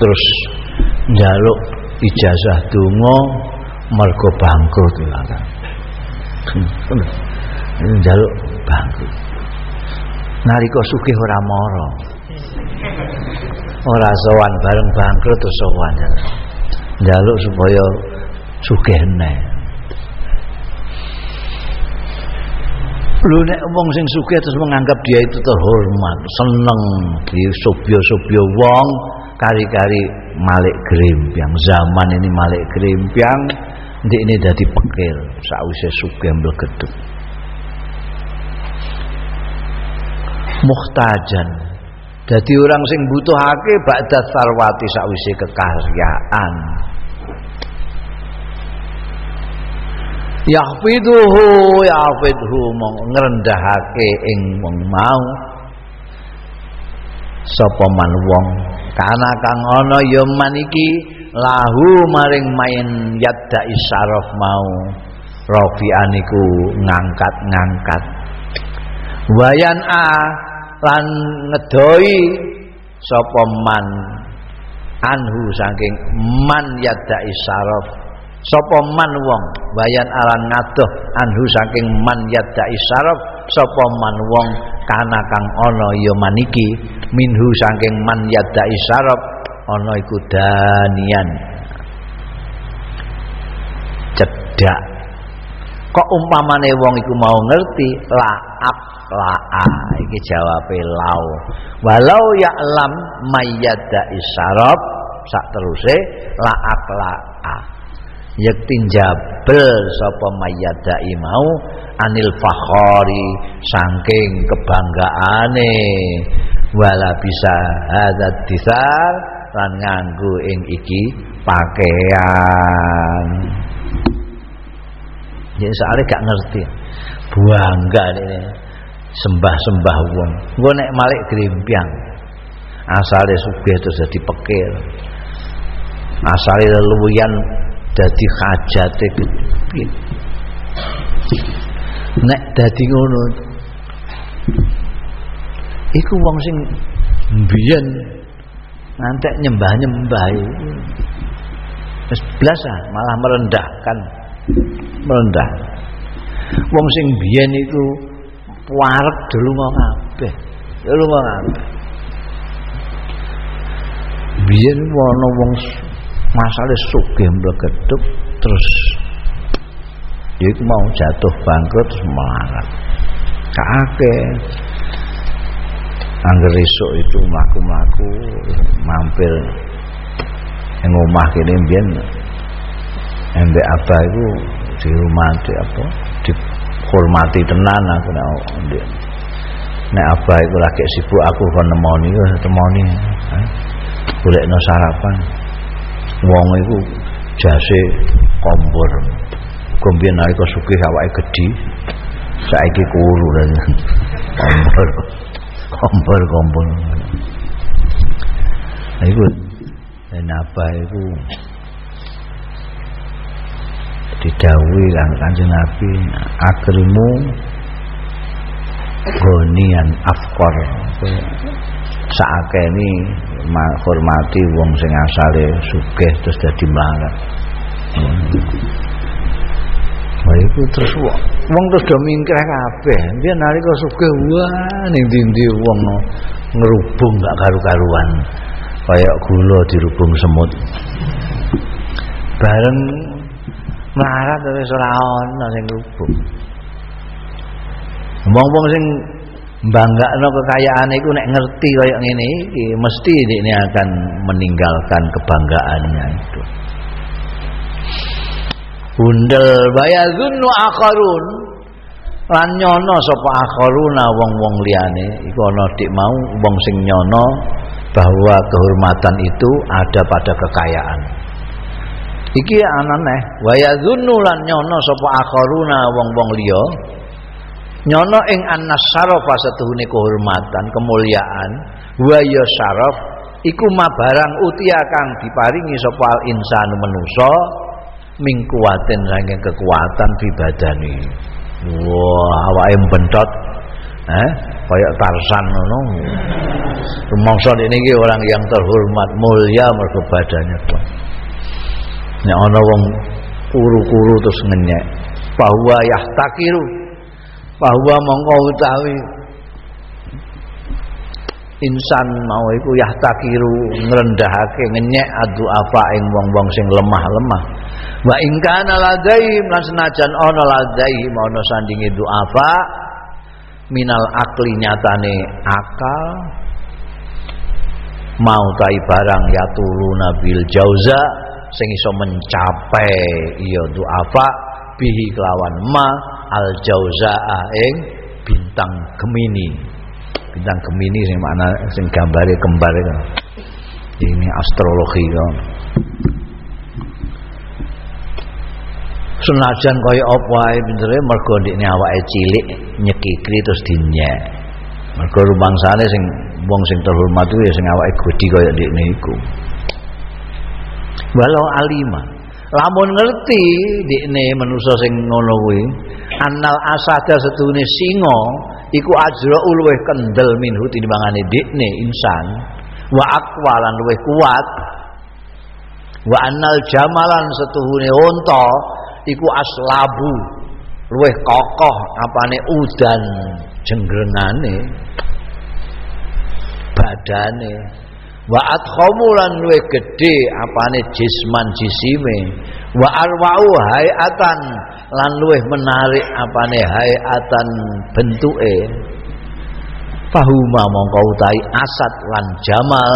terus njaluk ijazah donga mergo bangkrut kan njaluk bangkrut. Nalika sugih ora mara ora sowan bareng bangkrut terus sowan njaluk supaya sugih neh Lu nek wong sing sugih terus menganggap dia itu terhormat, seneng di subyo-subyo wong kari-kari Malik Grimpiang. Zaman ini Malik Nanti ini jadi pekir sakwise sugih mblegeduk. Muhtajan. Jadi orang sing butuhake ba'da sarwati sakwise kekaryaan. Yahfiduhu yahfidhu mong ngrendahake ing wong mau sapa man wong kana kang ana ya maniki lahu maring main yadda isyaraf mau. Rafi'an iku ngangkat-ngangkat. Wayan a lan ngedoi sapa man? Anhu saking man yadda isyaraf sapa man wong? Wayan alan ngadoh anhu saking man yadda isyaraf sapa man wong kana kang ana ya maniki? Minhu saking man yadda isyaraf ana iku danian. Cedak. Kok umpamane wong iku mau ngerti laak laa. Iki jawabe lau. Walau ya'lam mayyada isarab sak teruse laak laa. Yakti jabel sapa mayyada mau anil fakhari saking kebanggaane wala bisa hadat disar lan nganggo ing iki pakaian jadi soalnya gak ngerti. Bangga ini sembah-sembah wong. Gue nek malik grimpiang. Asale sugih terus jadi pekir. Asale leluyan dadi hajate nek dadi ngono iku wong sing mbiyen ngantek nyembah-nyembah wis blas ah, malah merendahkan. Merendah. Wong sing biyen dulu mau kabeh. Dulu mau kabeh. Biyen ana wong masale sugih mblegeduk terus iku mau jatuh bangkrut terus melarat. Kakek angger esuk itu mlaku-mlaku mampir yang omah kene mbiyen. Embek apa itu dihormati apa dihormati tenan aku nek nek apa iku lagi sibuk aku kon nemoni temoni golekno sarapan. Wong iku jase kompor. Kombien nalika sugih awake gedhi saiki kuru kompor kompor-kompor. Nah, itu apa itu didawi kan kanjeng Nabi akrimu gonian afkor. Ini hormati wong sing asale sugih terus melarat Wah iku terus wong terus do kabeh. Dia nalika sugih wah ning ndi wong ngerubung gak karu-karuan. Kayak gula dirubung semut. Bareng melarat terus ora ana sing ngrubung. Wong-wong sing banggakno kekayaane iku nek ngerti kaya ngene iki mesti ini akan meninggalkan kebanggaannya itu. Bundel. Bayazunnu akharun. Lan nyono sapa akharuna wong-wong liyane. Iku ana dik mau wong sing nyono bahwa kehormatan itu ada pada kekayaan. Iki ananeh wayazunnu lan nyono sapa akharuna wong-wong liya. Nyono ing annas syarafa setuhune kehormatan kemuliaan. Wa ya syaraf iku mabarang utia kang diparingi sapa al insanu manusa mingkuatin saking kekuatan pribadani. Wah awake bentot eh kayak Tarsan ngono. Rumangsa ini orang yang terhormat mulia mergo badannya kuat. Nek ana wong kuru-kuru terus ngenyek. Bahwa yahtakiru. Bahwa mongko utawi insan mau iku yahtakiru ngrendahake ngenyek adu apa ing wong-wong sing lemah-lemah. Wa ing kana ladaihim lan senajan ana ladaihim ana sandinge du'afa minal akli nyatane akal. Mau tai barang ya turuna bil jauza sing iso mencapai iya du'afa bihi kelawan ma al jauzaa ing bintang gemini bintang Gemini sing mana sing gambare kembar itu. Ini astrologi kan. Senajan kaya apa ae pintere mergo ndekne awake cilik nyekikri terus dinyek. Mergo rumangsane sing wong sing terhormat itu ya sing awake gedhi kaya ndekne iku. Walau alima. Lamun ngerti ndekne manusa sing ngono kuwi, annal asada setune singa iku ajraul luweh kendel minhu tinimbangane dikne insan. Wa aqwalan luweh kuat. Wa annal jamalan setuhune unta iku aslabu. Luweh kokoh apane udan jenggrengane badane. Wa adkhamu lan luweh gedhe apane jisman jisime. Wa arwa'u hayatan lan luweh menarik apane hayatan bentuke fahuma mongko utahi asad lan jamal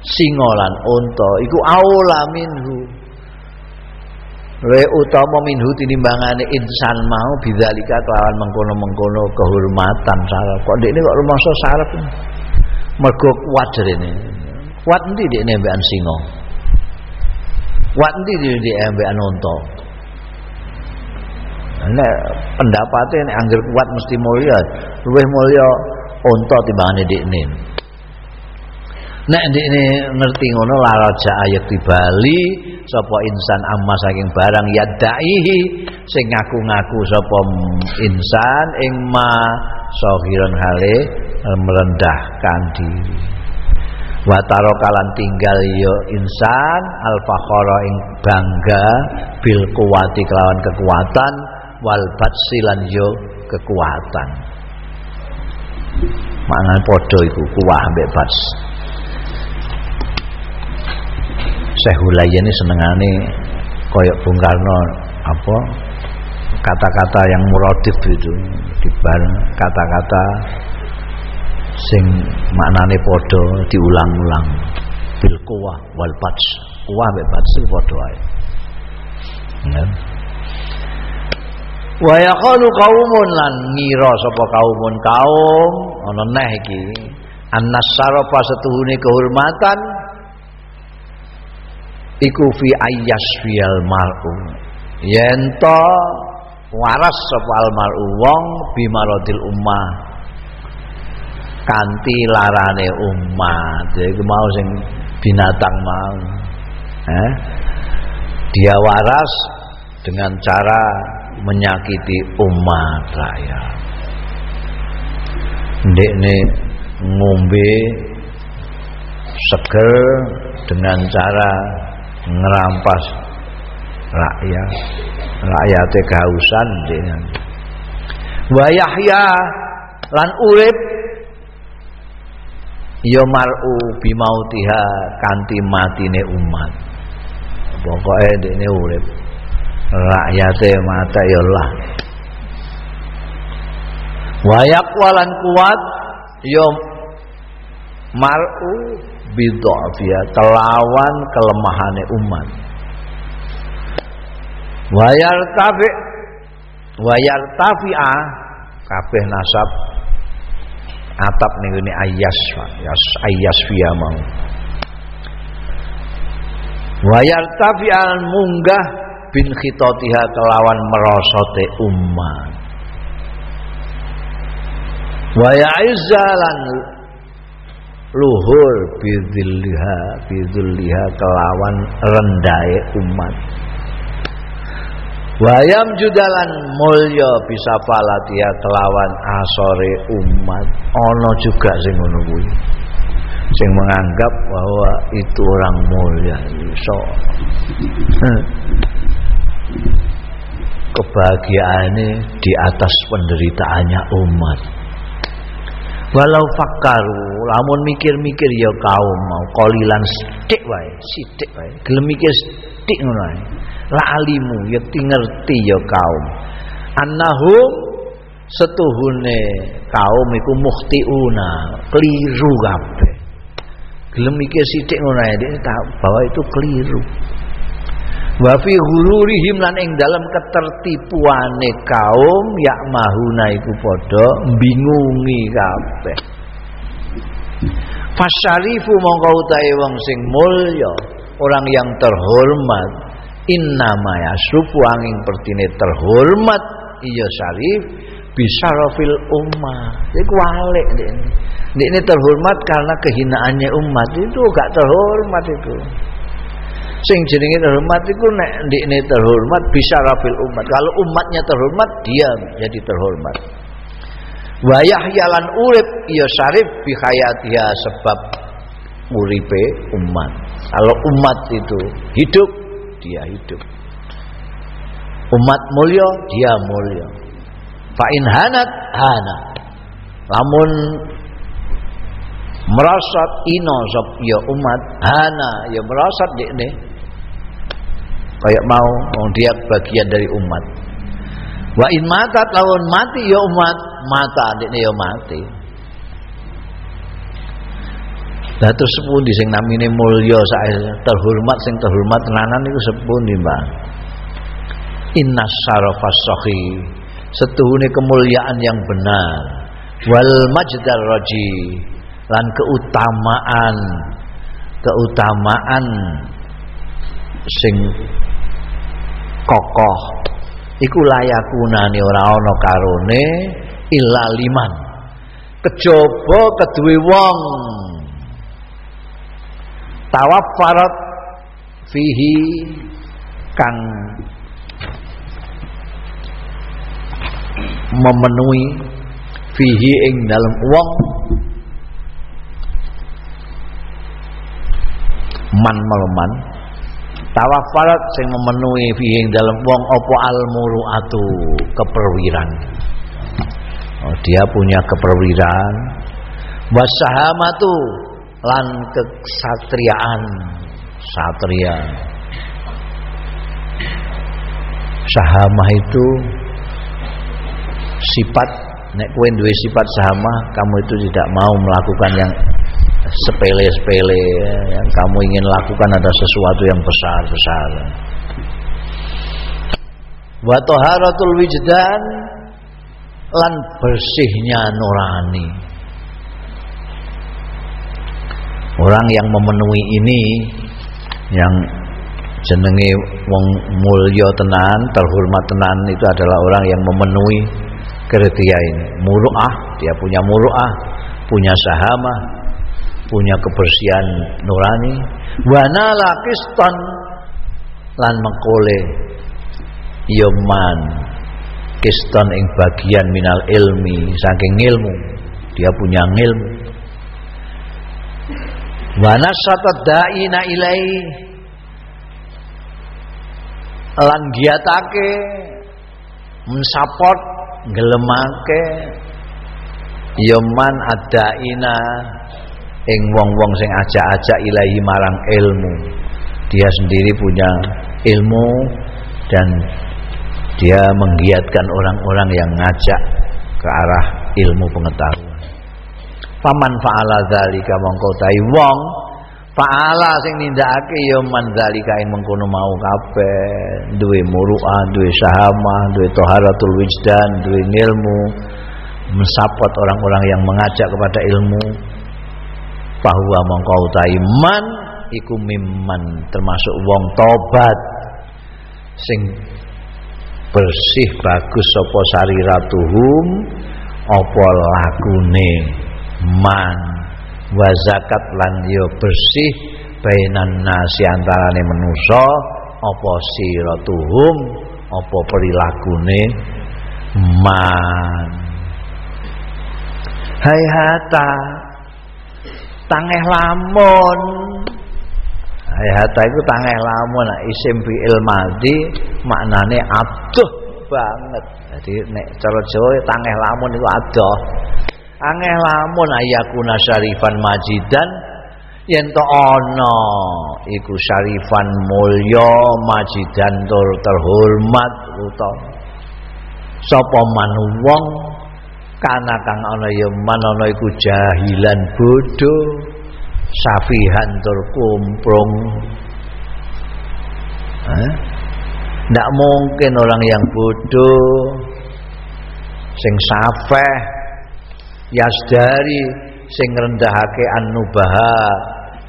singa lan unta iku aula minhu Re utama minhu tinimbangane insan mau bidzalika kelawan mengkono-mengkono kehormatan saraf. Kok ndekne kok rumangsa saraf. Mergo kuat jarene. Kuat endi ndekne mbekan singa? Kuat endi ndekne mbekan unta? Nek pendapatnya nek angger kuat mesti mulia luwih mulia unta timbangane dikne nek dikne ngerti ngono laraja ayat dibali sapa insan amma saking barang yadaihi sing ngaku-ngaku sapa insan ing ma sahiran hale merendahkan diri. Wa kalan tinggal yo insan al ing bangga bil kuwati kelawan kekuatan wal batsilan yo kekuatan. Mangan padha iku kuah ambek bats. Syekh Hulayani senengane koyok Bung Karno apa kata-kata yang muradif itu dibar kata-kata sing maknane padha diulang-ulang. Bil kuah wal bats. Kuah ambek bats ya wa yaqulu qaumun lan ngira sapa kaumun kaum ana neh iki. Annas sarafa setuhune kehormatan iku fi ayyasfiyal mar'u. Yen to waras sapa al mar'u wong bimaradil ummah kanthi larane umat. Jadi mau sing binatang mau. Eh? Dia waras dengan cara menyakiti umat rakyat. Ndekne ngombe seger dengan cara ngerampas rakyat. Rakyatnya kehausan dengan wa yahya lan urip ya mar'u bimautiha kanti matine umat. Pokoknya ini urip rakyate mata ya Allah. Wayak walan kuat yo mar'u bidhafia kelawan kelemahane umat. Wayar tafi wayar tafi'a kabeh nasab atap ning ini ayas ayas ayas via mau. Wayar tafi'an munggah bin khitotiha kelawan merosote umat wa ya'izzalan luhur bidzilliha bidzilliha kelawan rendahe umat. Wayam judalan mulya bisa palatia kelawan asore umat. Ono juga sing ngono sing menganggap bahwa itu orang mulia. Iso kebahagiaan di atas penderitaannya umat. Walau fakaru lamun mikir-mikir ya kaum mau kolilan sithik wae sithik wae. Gelem mikir sithik ngono wae. La alimu yakti ngerti ya kaum. Annahum setuhune kaum iku mukhtiuna keliru kabeh. Gelem mikir sithik ngono ae tahu bahwa itu keliru wa fi ghururihim lan ing dalam ketertipuane kaum yak mahuna iku padha bingungi kabeh. Fasyarifu mongko utahe wong sing mulya orang yang terhormat. Innama yasrufu angin pertine terhormat iya syarif bisa rofil ummah. Iku walik ini terhormat karena kehinaannya umat. Itu gak terhormat itu sing jenenge terhormat itu nek ndekne terhormat bisa rafil umat. Kalau umatnya terhormat dia jadi terhormat. Wa yahyalan urip ya syarif bi hayatiha sebab uripe umat. Kalau umat itu hidup dia hidup. Umat mulya dia mulya. Fa in hanat hana. Lamun merasat ino sop ya umat hana ya merasat dekne kayak mau mau dia bagian dari umat. Wa in matat lawan mati ya umat mata adiknya ya mati. Lah terus sepundi sing namine mulya terhormat sing terhormat tenanan iku sepundi, Mbak? Inna syarafas sahi setuhune kemuliaan yang benar. Wal majdar raji. Lan keutamaan keutamaan sing kokoh. Iku layakunane ora ana karone illa liman. Kejaba keduwe wong. Tawaffarat fihi kang memenuhi fihi ing dalam wong. Man maleman tawafalat sing memenuhi fiing dalam wong opo al muruatu keperwiran. Oh, dia punya keperwiran. Wasahamatu lan kesatriaan. Satria. Sahamah itu sifat nek kowe sifat sahamah kamu itu tidak mau melakukan yang sepele-sepele yang kamu ingin lakukan ada sesuatu yang besar-besar. Wa taharatul wijdan lan bersihnya nurani. Orang yang memenuhi ini yang jenenge wong mulya tenan, terhormat tenan itu adalah orang yang memenuhi kriteria ini. Muruah, dia punya muruah, punya sahamah, punya kebersihan nurani. Wana lakiston lan mengkole yoman kiston ing bagian minal ilmi saking ilmu dia punya ilmu wana da'ina ilai lan giatake mensapot gelemake yoman adaina ing wong-wong sing ajak-ajak ilahi marang ilmu. Dia sendiri punya ilmu dan dia menggiatkan orang-orang yang ngajak ke arah ilmu pengetahuan. Paman fa'ala dzalika mongko tai wong fa'ala sing nindakake ya man dzalika ing mengkono mau kabeh. Duwe muru'ah duwe sahamah duwe taharatul wijdan duwe ilmu mensapot orang-orang yang mengajak kepada ilmu bahwa mongko utahi man iku mimman termasuk wong tobat. Sing bersih bagus sapa sariratuhum apa lakune man. Wa zakat lan yo bersih bainan nasi antarane manusa apa siratuhum apa perilakune man. Hai hata tangeh lamun hayata iku tangeh lamun isim fi'il maknane aduh banget. Jadi nek cara Jawa tangeh lamun iku adoh. Angeh lamun ayakuna syarifan majidan yen to ana iku syarifan mulya majidan tur terhormat utawa sapa man wong kana kang ana ya man iku jahilan bodoh safihan tur kumprung. Tidak mungkin orang yang bodoh sing safeh yasdari sing rendahake an-nubaha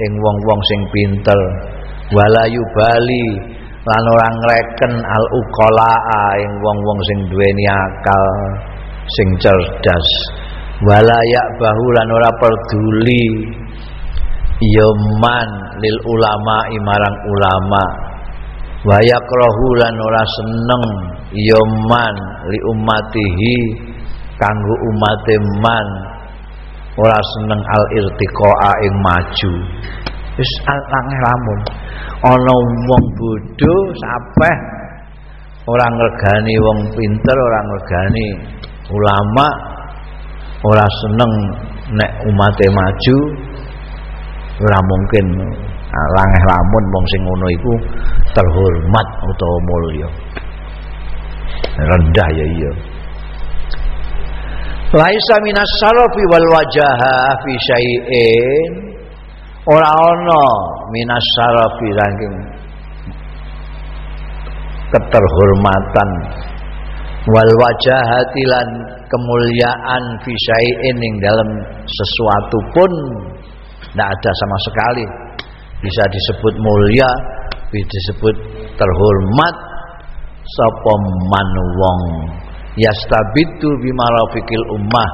ing wong-wong sing pinter. Walayu bali lan ora ngreken al uqalaa ing wong-wong sing duweni akal sing cerdas. Walayak bahu lan ora peduli. Yaman lil ulama imarang ulama. Wayakrahu lan ora seneng. Yaman li ummatihi kanggo umate man. Ora seneng al irtiqaa ing maju. Wis langeh lamun. Ana wong bodho sapeh. Ora ngregani wong pinter ora ngregani ulama ora seneng nek umate maju ora mungkin langeh lamun wong sing ngono iku terhormat utawa mulya. Rendah ya iya. Laisa minas sarafi wal wajaha fi syai'in. Ora ana minas sarafi saking keterhormatan wal wajahati lan kemuliaan fi syai'in ing dalam sesuatu pun tidak ada sama sekali. Bisa disebut mulia bisa disebut terhormat sapa man wong? Yastabitu bimarafikil ummah.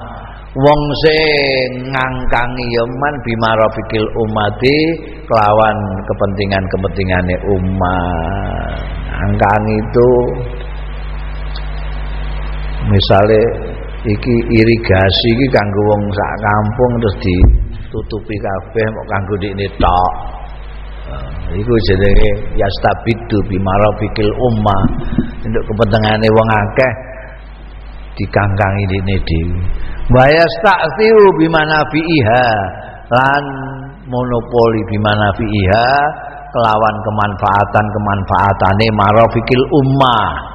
Wong sing ngangkangi yaman bimarafikil ummati kelawan kepentingan-kepentingane umat angkang itu misalnya iki irigasi iki kanggo wong sak kampung terus ditutupi kabeh mau kanggo dikne tok. Iku jenenge yastabidu bimarafikil ummah untuk kepentingane wong akeh dikangkangi dene dhewe. Wa yasta'tiu bimanafiha lan monopoli bimanafiha kelawan kemanfaatan kemanfaatane marafikil ummah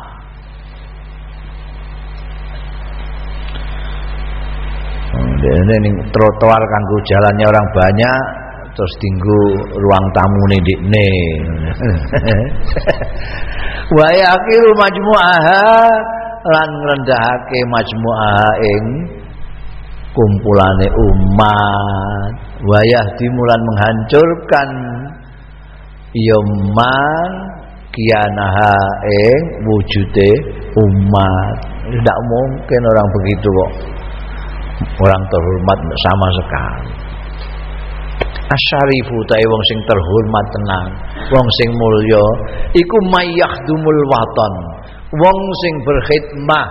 ini ning trotoar kanggo jalannya orang banyak terus tinggu ruang tamu nih dikne wa yaqiru majmu'aha lan ngrendahake majmu'aha ing kumpulane umat. Wayah dimulan menghancurkan yoman kianaha ing wujude umat. Tidak mungkin orang begitu kok orang terhormat sama sekali. Asyarifu tae wong sing terhormat tenang. Wong sing mulya iku mayyakhdumul waton wong sing berkhidmah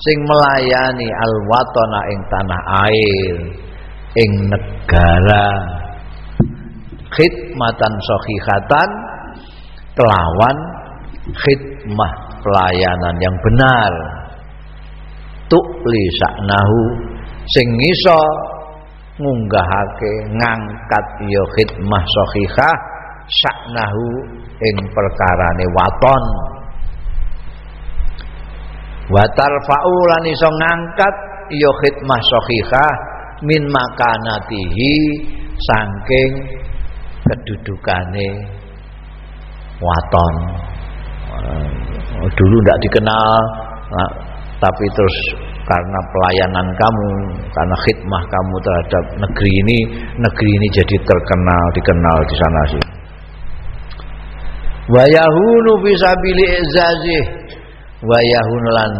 sing melayani al watona ing tanah air ing negara. Khidmatan sahihatan kelawan khidmah pelayanan yang benar. Tukli saknahu sing iso ngunggahake ngangkat ya khidmah sahihah saknahu ing perkarane waton. Wa tarfa'u lan iso ngangkat ya khidmah sahihah min makanatihi saking kedudukane waton. Dulu ndak dikenal tapi terus karena pelayanan kamu, karena khidmah kamu terhadap negeri ini, negeri ini jadi terkenal, dikenal di sana sih. Wayahunu bisa bilih izazih wayahun lan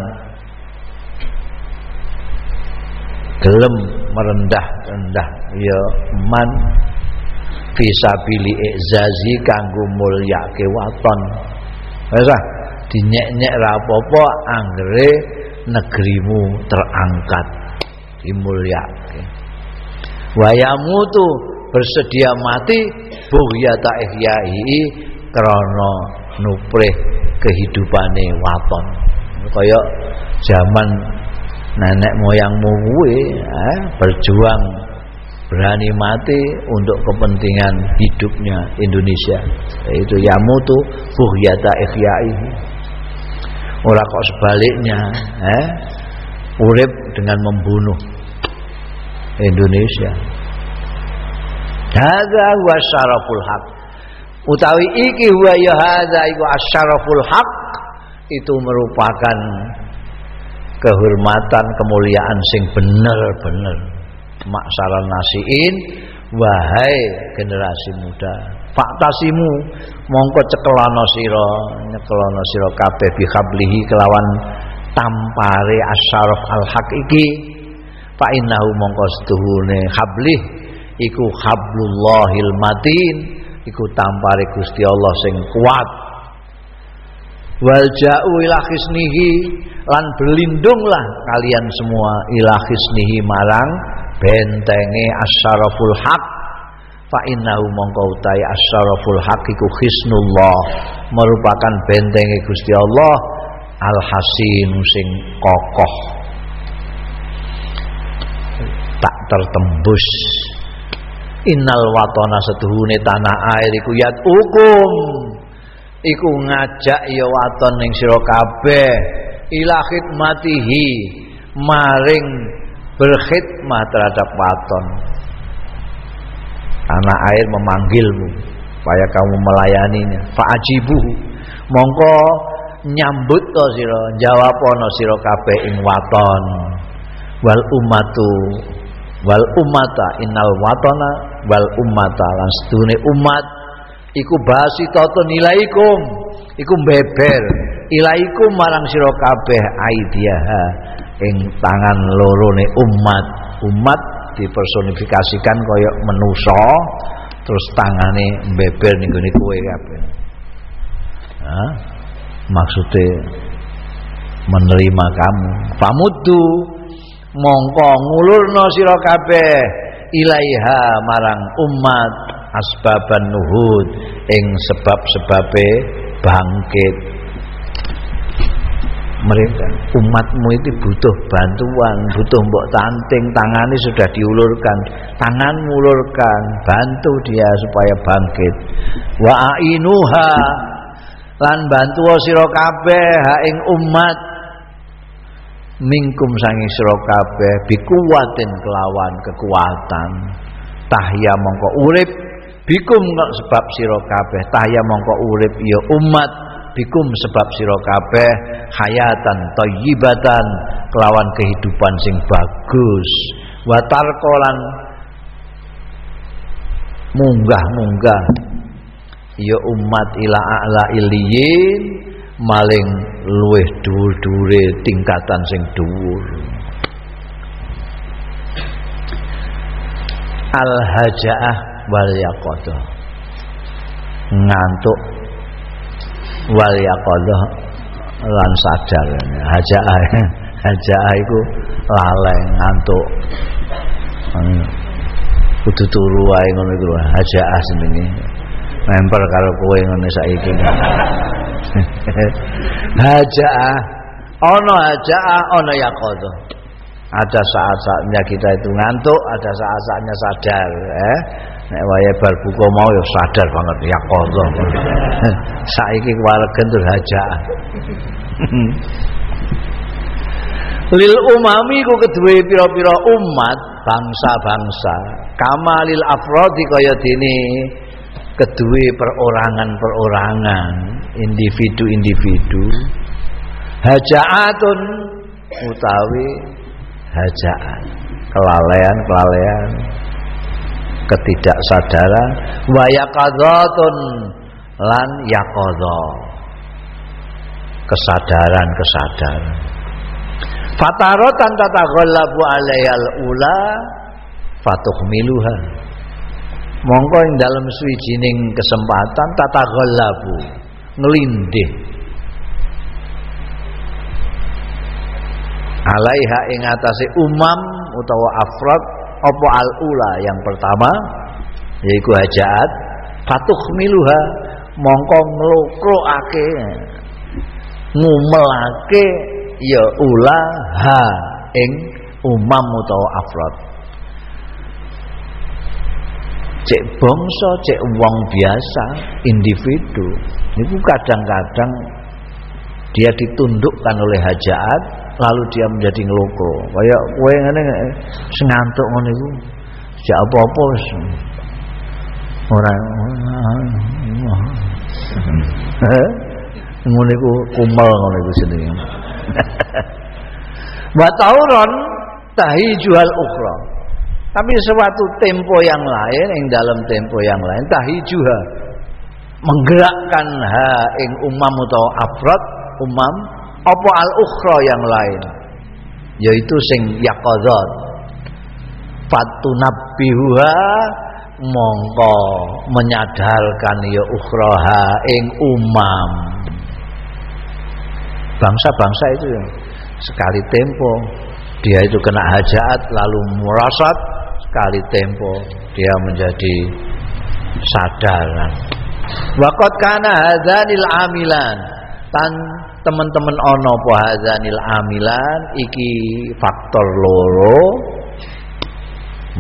gelem merendah rendah ya man fisabili izazi kanggo mulyake waton wis dinyek-nyek ra apa-apa anggere negerimu terangkat. Dimulyake. Wayamu tu bersedia mati bughyata ihyai krana nuprih kehidupane waton. Kaya zaman nenek moyangmu kuwi eh, berjuang berani mati untuk kepentingan hidupnya Indonesia. Itu yamutu buhyata ikhyai ora kok sebaliknya eh? Urip dengan membunuh Indonesia. Hadza wa syaraful haq. Utawi iki huwa ya hadza iku asyaraful haq itu merupakan kehormatan kemuliaan sing bener-bener. Maksaran nasiin wahai generasi muda faktasimu mongko cekelana sira nyekelana sira kabeh bihablihi kelawan tampare asyaraf al haq iki. Fa innahu mongko setuhune hablih iku hablullahil matin iku tampare Gusti Allah sing kuat. Wal ja'u ila khisnihi lan berlindunglah kalian semua ila khisnihi marang bentenge asyaraful haq fa innahu mongko utai asyaraful haq iku khisnullah merupakan bentenge Gusti Allah al hasin sing kokoh. Tak tertembus. Innal watona setuhune tanah air iku yat hukum iku ngajak ya waton ning sira kabeh. Ila khidmatihi maring berkhidmat terhadap waton tanah air memanggilmu supaya kamu melayaninya. Fa'ajibu. Mongko nyambut to sira jawab sira kabeh ing waton. Wal ummatu wal ummata innal watona wal ummata lan sedune umat. Iku basitatun ilaikum iku beber ilaikum marang sira kabeh aidiaha ing tangan lorone umat. Umat dipersonifikasikan kaya menusa terus tangane beber ning gone kowe kabeh. Maksudnya menerima kamu. Pamuddu mongko ngulurno sira kabeh ilaiha marang umat asbaban nuhud ing sebab-sebabe bangkit mereka umatmu itu butuh bantuan butuh mbok tanting tangani sudah diulurkan tangan ngulurkan bantu dia supaya bangkit. Wa ainuha lan bantu sira kabeh ha ing umat. Mingkum sangi sira kabeh bikuwatin kelawan kekuatan. Tahya mongko urip bikum sebab sira kabeh tahya mongko urip ya umat bikum sebab sira kabeh hayatan thayyibatan kelawan kehidupan sing bagus. Wa tarqalan munggah-munggah. Ya umat ila a'la iliyin maling luweh dhuwur-dhuwure tingkatan sing dhuwur. Al hajaah wal yaqadah. Ngantuk wal yaqadah lan sadar. Hajaah hajaah iku laleng ngantuk. Kudu turu wae ngono iku hajaah jenenge. Memper karo kowe ngene saiki. Hajaah ana hajaah ana yaqadah ada saat-saatnya kita itu ngantuk ada saat-saatnya sadar eh nek waya bar buka mau ya sadar banget ya qadha saiki kewaregen tur hajaah lil umami ku kedue pira-pira umat bangsa-bangsa. Kamalil afrodi kaya dene kedue perorangan-perorangan individu-individu. Hajaatun utawi hajaan. Kelalaian-kelalaian ketidaksadaran. Wa yaqadzatun lan yaqadha. Kesadaran-kesadaran. Fataratan tataghallabu alayal ula fatuhmiluha mongko ing dalam suwijining kesempatan tataghallabu ngelindih alaiha ing atase umam utawa afrad apa al ula yang pertama? Yaiku hajaat. Fatuhmiluha mongko nglokrokake ngumelake. Ya ula ha. Ing umam utawa afrod cek bangsa cek wong biasa individu. Itu kadang-kadang dia ditundukkan oleh hajat lalu dia menjadi ngeloko. Kayak kowe ngene ngantuk ngono iku jak apa-apa wis. Ora ngono iku kumel ngono iku jenenge. Wa tauron tahi jual ukhra. Tapi suatu tempo yang lain yang dalam tempo yang lain tahi juha. Menggerakkan ha ing umam atau afrad umam apa al ukhra yang lain? Yaitu sing yaqadzat fatunabbihuha mongko menyadarkan ya ukhraha ing umam. Bangsa-bangsa itu sekali tempo dia itu kena hajat lalu merasat sekali tempo dia menjadi sadaran waqad kana hadzanil amilan tan teman-teman ono po hadzanil amilan iki faktor loro.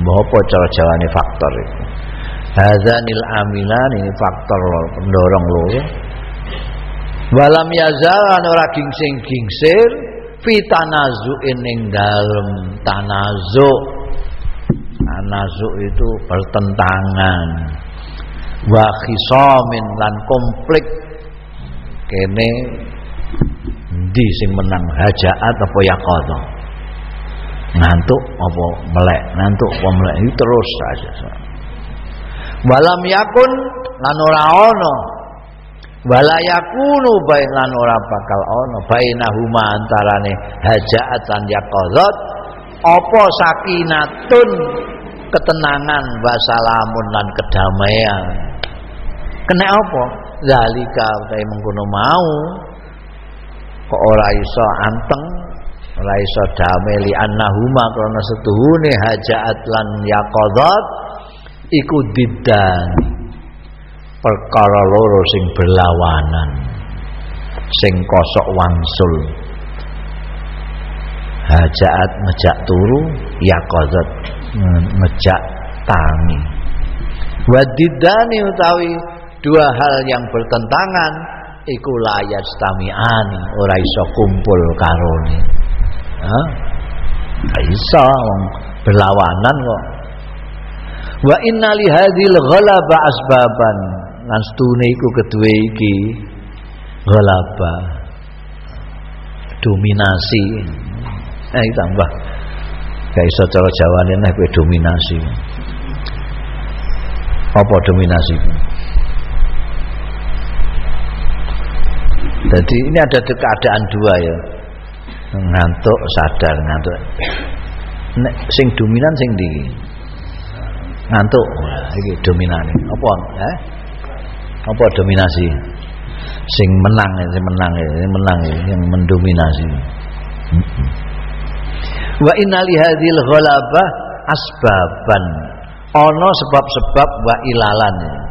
Apa cara jawane faktor itu? Hadzanil amilan ini faktor pendorong loro. Walam yazal ora gingsing gingsir fi tanazu'in ing dalem tanazu tanazu itu pertentangan wa khisamin lan konflik. Kene ndi sing menang hajaat apa yaqadha ngantuk apa melek? Ngantuk apa melek? Itu terus saja walam yakun lan ora ana wala yakunu bain lan ora bakal ana bainahuma antarane hajaat lan yaqadzat apa sakinatun ketenangan wasalamun lan kedamaian. Kena apa? Zalika utahe mengkono mau kok ora iso anteng? Ora iso damai li annahuma krana setuhune hajaat lan yaqadzat iku diddan perkara loro sing berlawanan sing kosok wangsul. Hajaat ngejak turu yaqadzat ngejak tangi. Wadidani utawi dua hal yang bertentangan iku layat stamiani ora iso kumpul karone. Ha iso berlawanan kok. Wa inna li hadhil ghalaba asbaban. Lan stune iku kedue iki ghalaba. Dominasi. Eh tambah. Gak iso cara jawane nek dominasi. Apa dominasi jadi ini ada keadaan dua ya. Ngantuk sadar ngantuk. Nek sing dominan sing di ngantuk. Iki dominan apa? Eh? Apa dominasi? Sing menang sing menang sing menang yang mendominasi. Wa inna li hadhil ghalabah asbaban. Ana sebab-sebab wa ilalan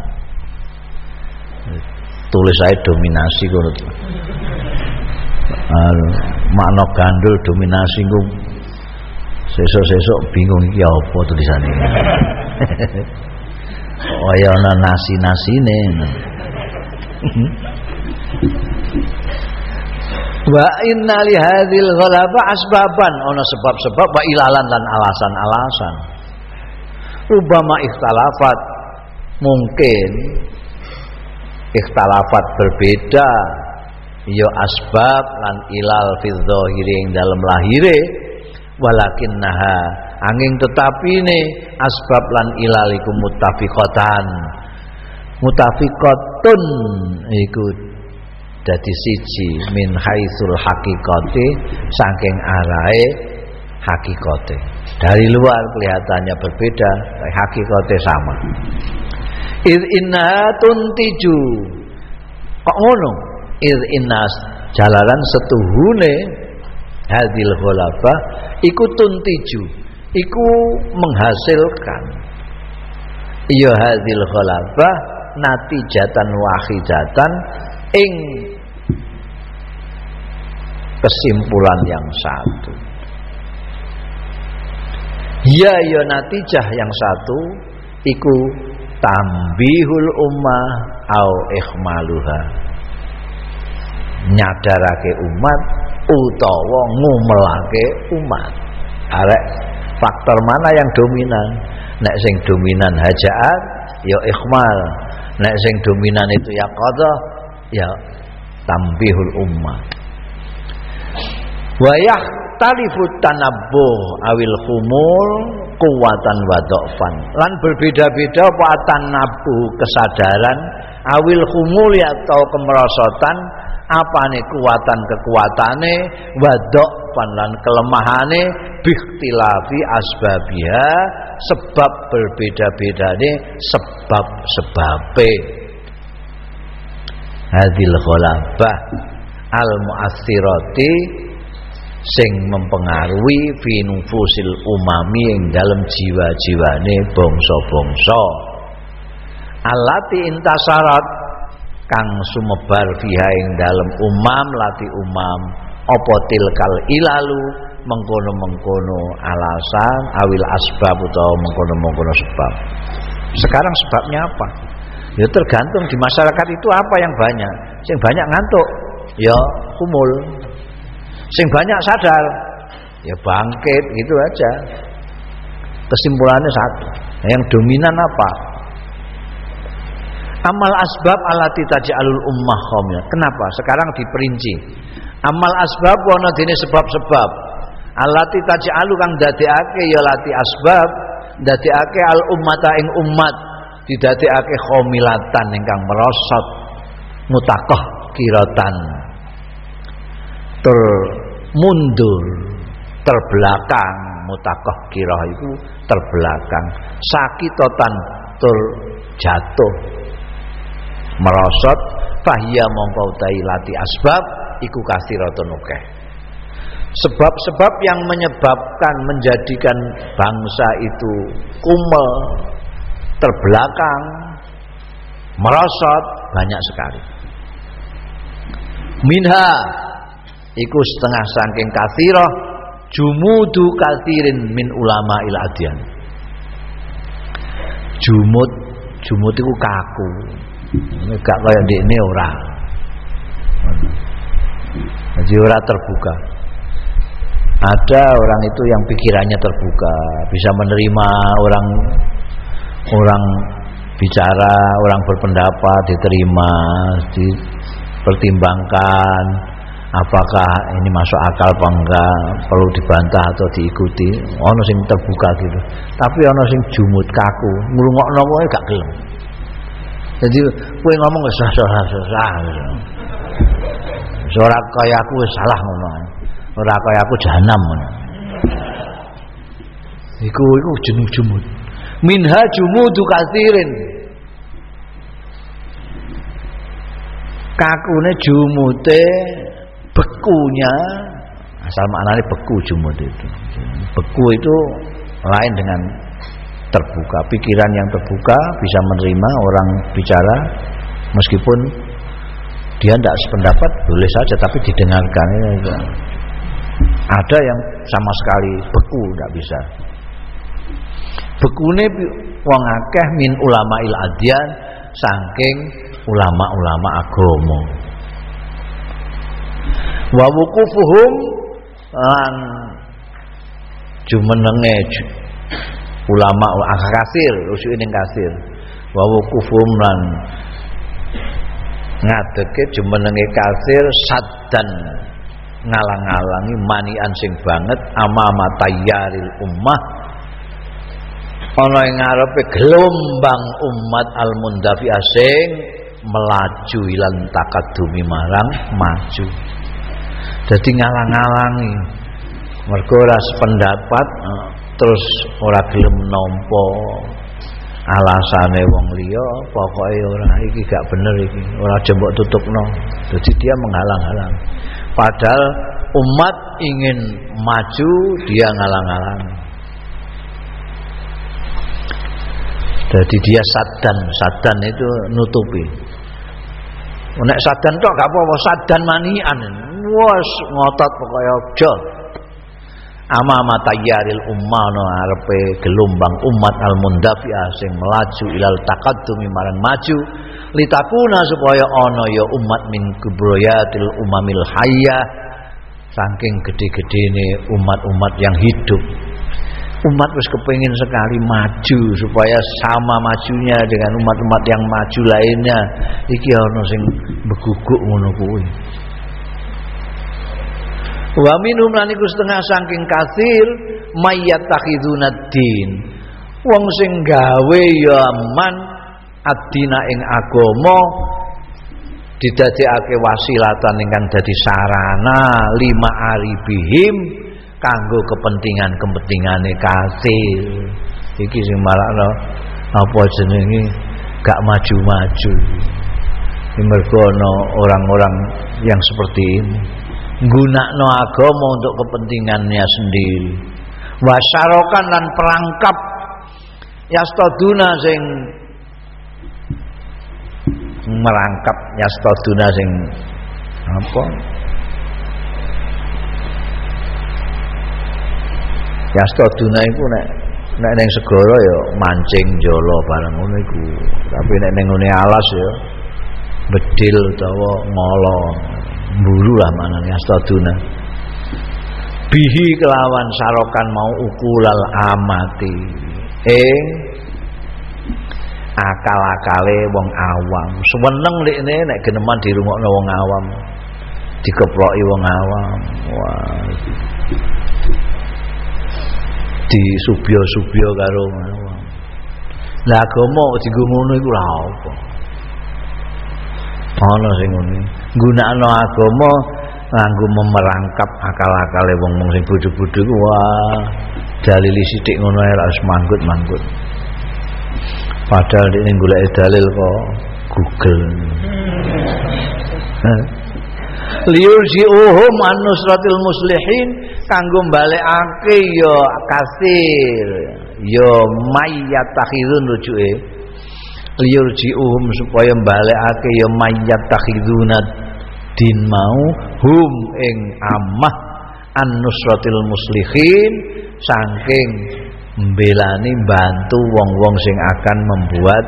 tulis saya dominasi ngono makna gandul dominasi ku sesuk-sesuk bingung iki apa tulisane. Oh ya ana nasi-nasine. Wa inna li hadhil ghalaba asbaban. Ana sebab-sebab wa ilalan lan alasan-alasan. Rubama ikhtalafat. Mungkin ikhtalafat berbeda. Ya asbab lan ilal fi dzahiri ing dalam lahire. Walakin naha angin tetapi ini asbab lan ilal iku mutafiqatan. Mutafiqatun iku dadi siji min haitsul haqiqati saking arahe hakikate. Dari luar kelihatannya berbeda tapi hakikate sama id inna tuntiju. Kok ngono? Id inna jalaran setuhune. Hadil khulafa. Iku tuntiju. Iku menghasilkan. Iya hadil khulafa. Natijatan wahidatan ing kesimpulan yang satu. Ya ya natijah yang satu. Iku tambihul ummah au ikhmaluha. Nyadarake umat utawa ngumelake umat. Arek faktor mana yang dominan? Nek sing dominan hajaat ya ikhmal. Nek sing dominan itu ya qadha ya tambihul ummah. Wayah talifut tanabbuh awil khumul kuwatan wa lan berbeda-beda apa tanabbuh kesadaran awil khumul atau kemerosotan apa nih kuatan kekuatane wadok lan kelemahane bikhtilafi asbabia sebab berbeda-beda nih sebab sebabe hadil ghalabah al muassirati sing mempengaruhi fi nufusil umami ing dalam jiwa-jiwane bangsa-bangsa. Alati intasarat kang sumebar fiha ing dalam umam lati umam apa tilkal ilalu mengkono-mengkono alasan awil asbab atau mengkono-mengkono sebab. Sekarang sebabnya apa? Ya tergantung di masyarakat itu apa yang banyak. Sing banyak ngantuk ya kumul sing banyak sadar. Ya bangkit gitu aja. Kesimpulannya satu. Yang dominan apa? Amal asbab alati taj'alul ummah khamya kenapa? Sekarang diperinci. Amal asbab wana dene sebab-sebab. Alati taj'alu kang dadekake ya lati asbab. Dadekake al ummata ing umat didadekake khamilatan ingkang merosot mutakoh kiratan tur mundur. Terbelakang mutakoh kirah itu terbelakang. Sakitotan tur jatuh. Merosot fahia mongko lati asbab iku kasiratun sebab-sebab yang menyebabkan menjadikan bangsa itu kumel terbelakang merosot banyak sekali. Minha iku setengah saking kasirah jumudu kasirin min ulama il adian jumud jumud itu kaku. Gak kaya ini ora. Jadi ora terbuka. Ada orang itu yang pikirannya terbuka bisa menerima orang orang bicara orang berpendapat diterima dipertimbangkan apakah ini masuk akal apa enggak perlu dibantah atau diikuti ono sing terbuka gitu tapi ono sing jumut kaku ngrungokno wae gak gelem jadi kowe ngomong sah sah sah sah. Ora kaya aku salah ngono. Ora kaya aku jahanam ngono. Iku iku jenuh jumut. Minha jumudu kasirin. Kakune jumute bekunya. Asal maknanya beku jumud itu. Beku itu lain dengan terbuka. Pikiran yang terbuka bisa menerima orang bicara. Meskipun dia tidak sependapat boleh saja tapi didengarkan. Ada yang sama sekali beku tidak bisa. Bekune wong akeh min ulama il adyan saking ulama-ulama agama wa wuqufuhum lan jumenenge ulama kasir usul ning kasir. Wa wuqufuhum lan ngadeke jumenenge kasir saddan ngalang-alangi manian sing banget amama tayyaril ummah. Ana ing ngarepe gelombang umat al mundafi asing melaju ilan takadumi marang maju jadi ngalang-alangi. Mergo ora sependapat terus ora gelem nampa alasane wong liya pokoke ora iki gak bener iki ora jembok tutupno. Jadi dia menghalang-halang. Padahal umat ingin maju dia ngalang-alang. Jadi dia sadan sadan itu nutupi. Nek sadan tok gak apa-apa sadan manian wes ngotot pokoknya. Aja. Ama tayyaril ummah no arepe gelombang umat al mundafi'ah sing melaju ilal taqaddumi marang maju. Litakuna supaya ana ya umat min kubroyatil umamil hayya saking gede-gedene umat-umat yang hidup. Umat wis kepengin sekali maju supaya sama majunya dengan umat-umat yang maju lainnya. Iki ana sing beguguk ngono kuwi Wa minhum lan iku setengah saking kasir mayat takhiduna din. Wong sing gawe ya man adina ing agama didadekake wasilatan ingkang dadi sarana lima aribihim kanggo kepentingan-kepentingane kasir. Iki sing marakno apa jenenge gak maju-maju. Mergo orang-orang yang seperti ini gunakno agama untuk kepentingannya sendiri. Wasyarokan dan perangkap yastaduna sing merangkap yastaduna sing apa? Yastaduna iku nek nek ning segara ya mancing jolo bareng ngono iku. Tapi nek ning alas ya bedil utawa ngolo buru lah manane astaduna bihi kelawan sarokan mau ukulal amati. Ing akal-akale wong awam. Seneng ini nek geneman dirungokno wong awam. Dikeploki wong awam. Wah. Di subyo-subyo karo awam. Lah agama dienggo ngono iku lha ana sing ngono gunakno agama nganggo memerangkap akal-akale wong-wong sing bodho-bodho wah dalil sithik ngono ae harus manggut-manggut. Padahal ini golek dalil kok Google. Liyurji'uhum an nusratil muslihin kanggo balekake ya kasir ya mayat takhirun rujuke liyurji'uhum supaya balekake ya mayat takhiduna din mau hum ing amah an nusratil muslihin saking mbelani bantu wong-wong sing akan membuat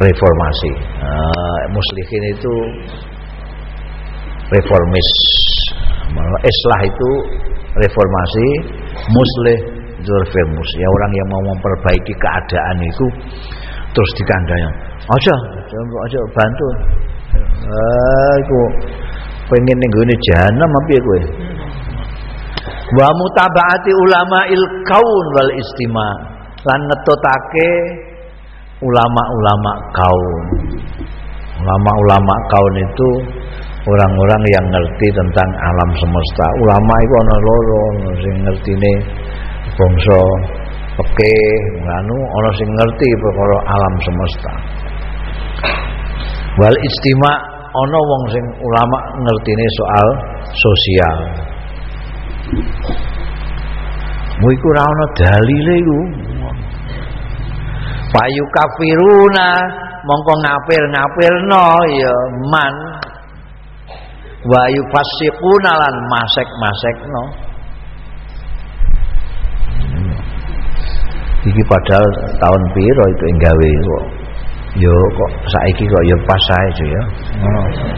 reformasi. Uh, muslihin itu reformis. Islah itu reformasi muslih itu reformus ya orang yang mau memperbaiki keadaan itu terus dikandanya aja aja bantu. Ah iku pengen ning gone jahanam apa kowe? Wa mutabaati ulama il kaun wal istima. Lan ngetotake ulama-ulama kaum ulama-ulama kaum itu orang-orang yang ngerti tentang alam semesta. Ulama itu ana loro sing ngertine bangsa peke nganu ana sing ngerti perkara alam semesta wal istima ana wong sing ulama ngertine soal sosial Mu iku ora ana dalile iku. Payu kafiruna mongko ngapir-ngapirno ya man wa yufasiquna lan masek-masekno. Iki padahal tahun piro itu enggawe kok. Yo kok saiki kok yo pas ae ya.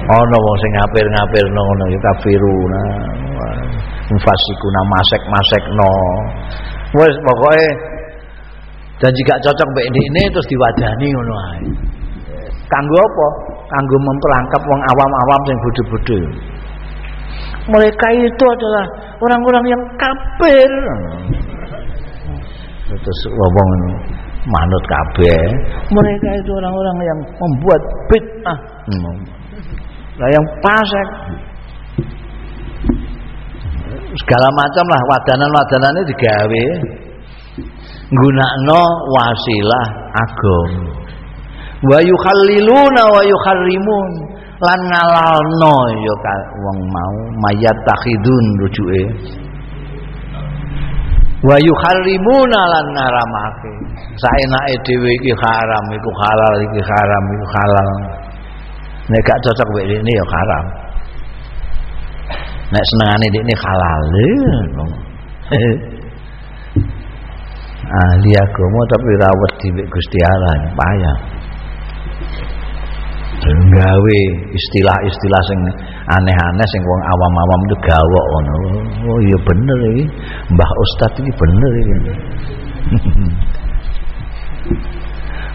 Ana wong sing ngapir-ngapirno ngono ya kafiruna. Mufasikuna masek-masekno. Wes pokoke dan jika cocok mbek ini terus diwadani ngono ae. Kanggo apa? Kanggo memperangkap wong awam-awam sing bodho-bodho. Mereka itu adalah orang-orang yang kafir. Terus ngomong manut kabeh. Mereka itu orang-orang yang membuat bid'ah. Nah, yang pasek segala macam lah wadanan-wadanane digawe. Nggunakno wasilah agama. Wa yukhalliluna wa yukharrimun lan ngalalno ya wong mau. Mayat takhidun rujuke wa yukharrimuna lan ngaramake. Saenake dhewe iki haram iku halal iki haram iku halal. Nek gak cocok wek ini ya haram. Nek senengane ini halal. Ahli agama tapi rawat di Gusti Allah payah. Gawe istilah-istilah sing aneh-aneh sing wong awam-awam itu gawok ngono. Oh iya bener iki. Mbah Ustaz iki bener iki.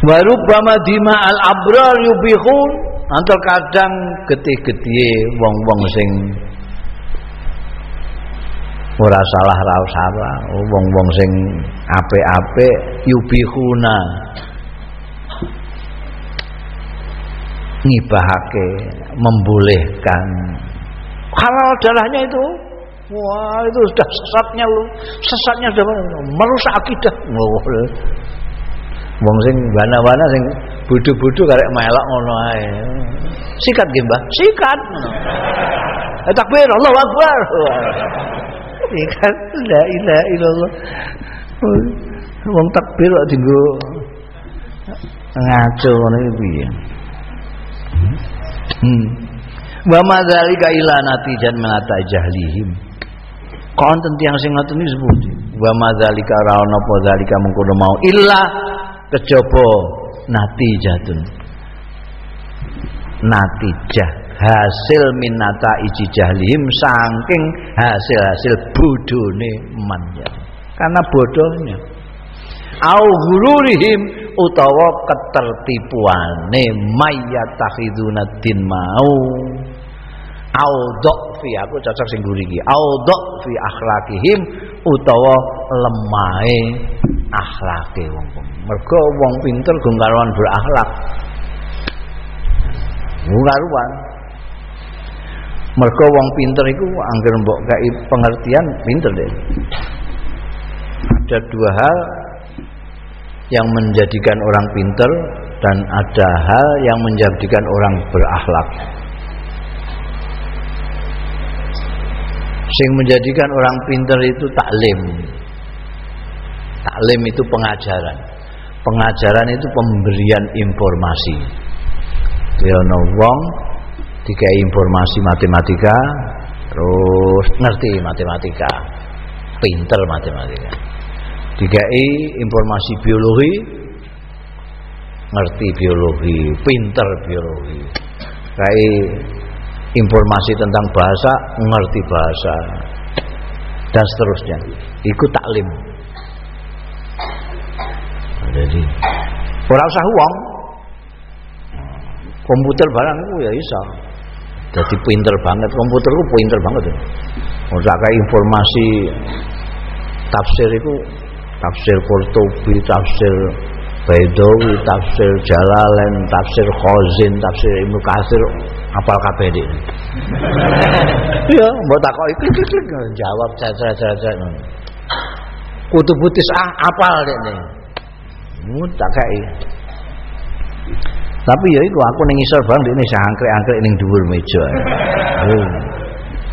Wa rubbama dima al abrar yubihun antar kadang getih-getih wong-wong sing ora salah ra salah wong-wong sing apik-apik yubihuna ngibahake membolehkan. Halal darahnya itu. Wah itu sudah sesatnya lu sesatnya sudah merusak akidah. Wong sing bana-bana sing bodoh-bodoh karek melok ngono ae. Sikat nggih Mbah? Sikat. Eh, takbir Allahu akbar. Sikat la ilaha illallah. Wong takbir kok dienggo ngaco ngono iki piye Hmm. Wa madzalika ila natijan menata jahlihim. Konten tiang sing ngoten iki sebut. Wa madzalika ra ono apa zalika mengkono mau illa kejaba natijatun. Natijah hasil minata iji jahlihim saking hasil-hasil bodone man Karena bodohnya au gururihim utawa ketertipuane. Mayyatakhiduna din mau. Au fi aku cocok sing guri iki. Au fi akhlakihim utawa lemahe akhlake wong. Mergo wong pinter gongkaruan berakhlak. Gongkaruan mergo wong pinter iku angger mbok kai pengertian pinter deh. Ada dua hal yang menjadikan orang pinter dan ada hal yang menjadikan orang berakhlak. Sing menjadikan orang pinter itu taklim. Taklim itu pengajaran. Pengajaran itu pemberian informasi. Yana wong dikai informasi matematika terus ngerti matematika. Pinter matematika dikai informasi biologi ngerti biologi pinter biologi. Kai informasi tentang bahasa ngerti bahasa. Dan seterusnya. Ikut taklim. Jadi orang usah uang komputer barang ya bisa jadi pinter banget. Komputer itu pinter banget. Ya. Kayak informasi tafsir itu tafsir Qurtubi, tafsir Baidawi, tafsir Jalalain, tafsir Khazin, tafsir Ibnu Katsir apal kabeh dik. Iya, mbok takoki klik klik jawab caca-caca. Kutubu ah apal dek nih. Tak kai. Tapi ya iku aku ning isor bang ini angkrek-angkrek ning dhuwur meja.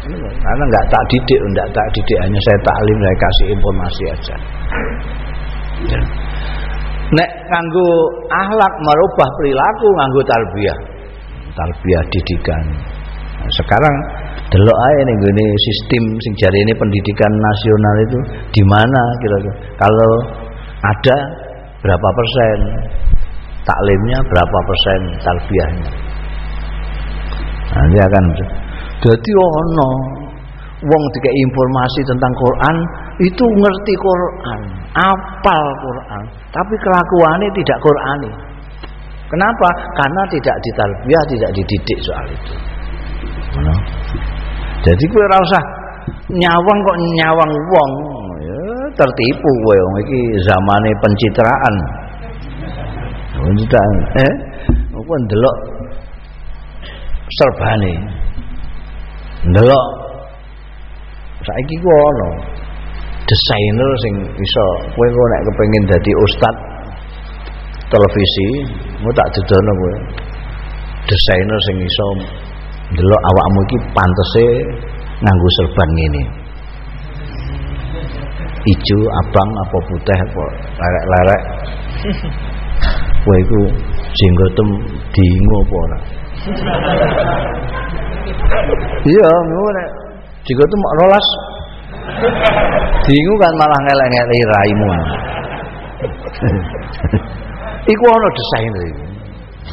Karena nggak tak didik, nggak tak didik hanya saya taklim, saya kasih informasi aja. Ya. Nek nganggo akhlak merubah perilaku nganggo tarbiyah. Tarbiyah didikan. Nah, sekarang delok aja nih gini sistem sing ini pendidikan nasional itu di mana kira-kira kalau ada berapa persen taklimnya berapa persen tarbiyahnya nanti akan jadi ono wong tiga informasi tentang Quran itu ngerti Quran, apal Quran, tapi kelakuannya tidak Qurani. Kenapa? Karena tidak ditalbiah, tidak dididik soal itu. No. Jadi gue rasa nyawang kok nyawang wong, ya, tertipu gue wong iki zamane pencitraan. Pencitraan, eh? Gue ndelok serbane. Ndelok saiki ono desainer sing iso. Kowe nek kepengin dadi ustad televisi mau tak dudono kowe. Desainer sing iso ndelok awakmu iki pantese nganggo serban ngene. Ijo abang apa putih apa lerek-lerek. Kowe iku jenggotem dingo apa ora? Iya ngono nek mau rolas bingung kan malah ngelek-ngelek raimu. Iku ana desain iki.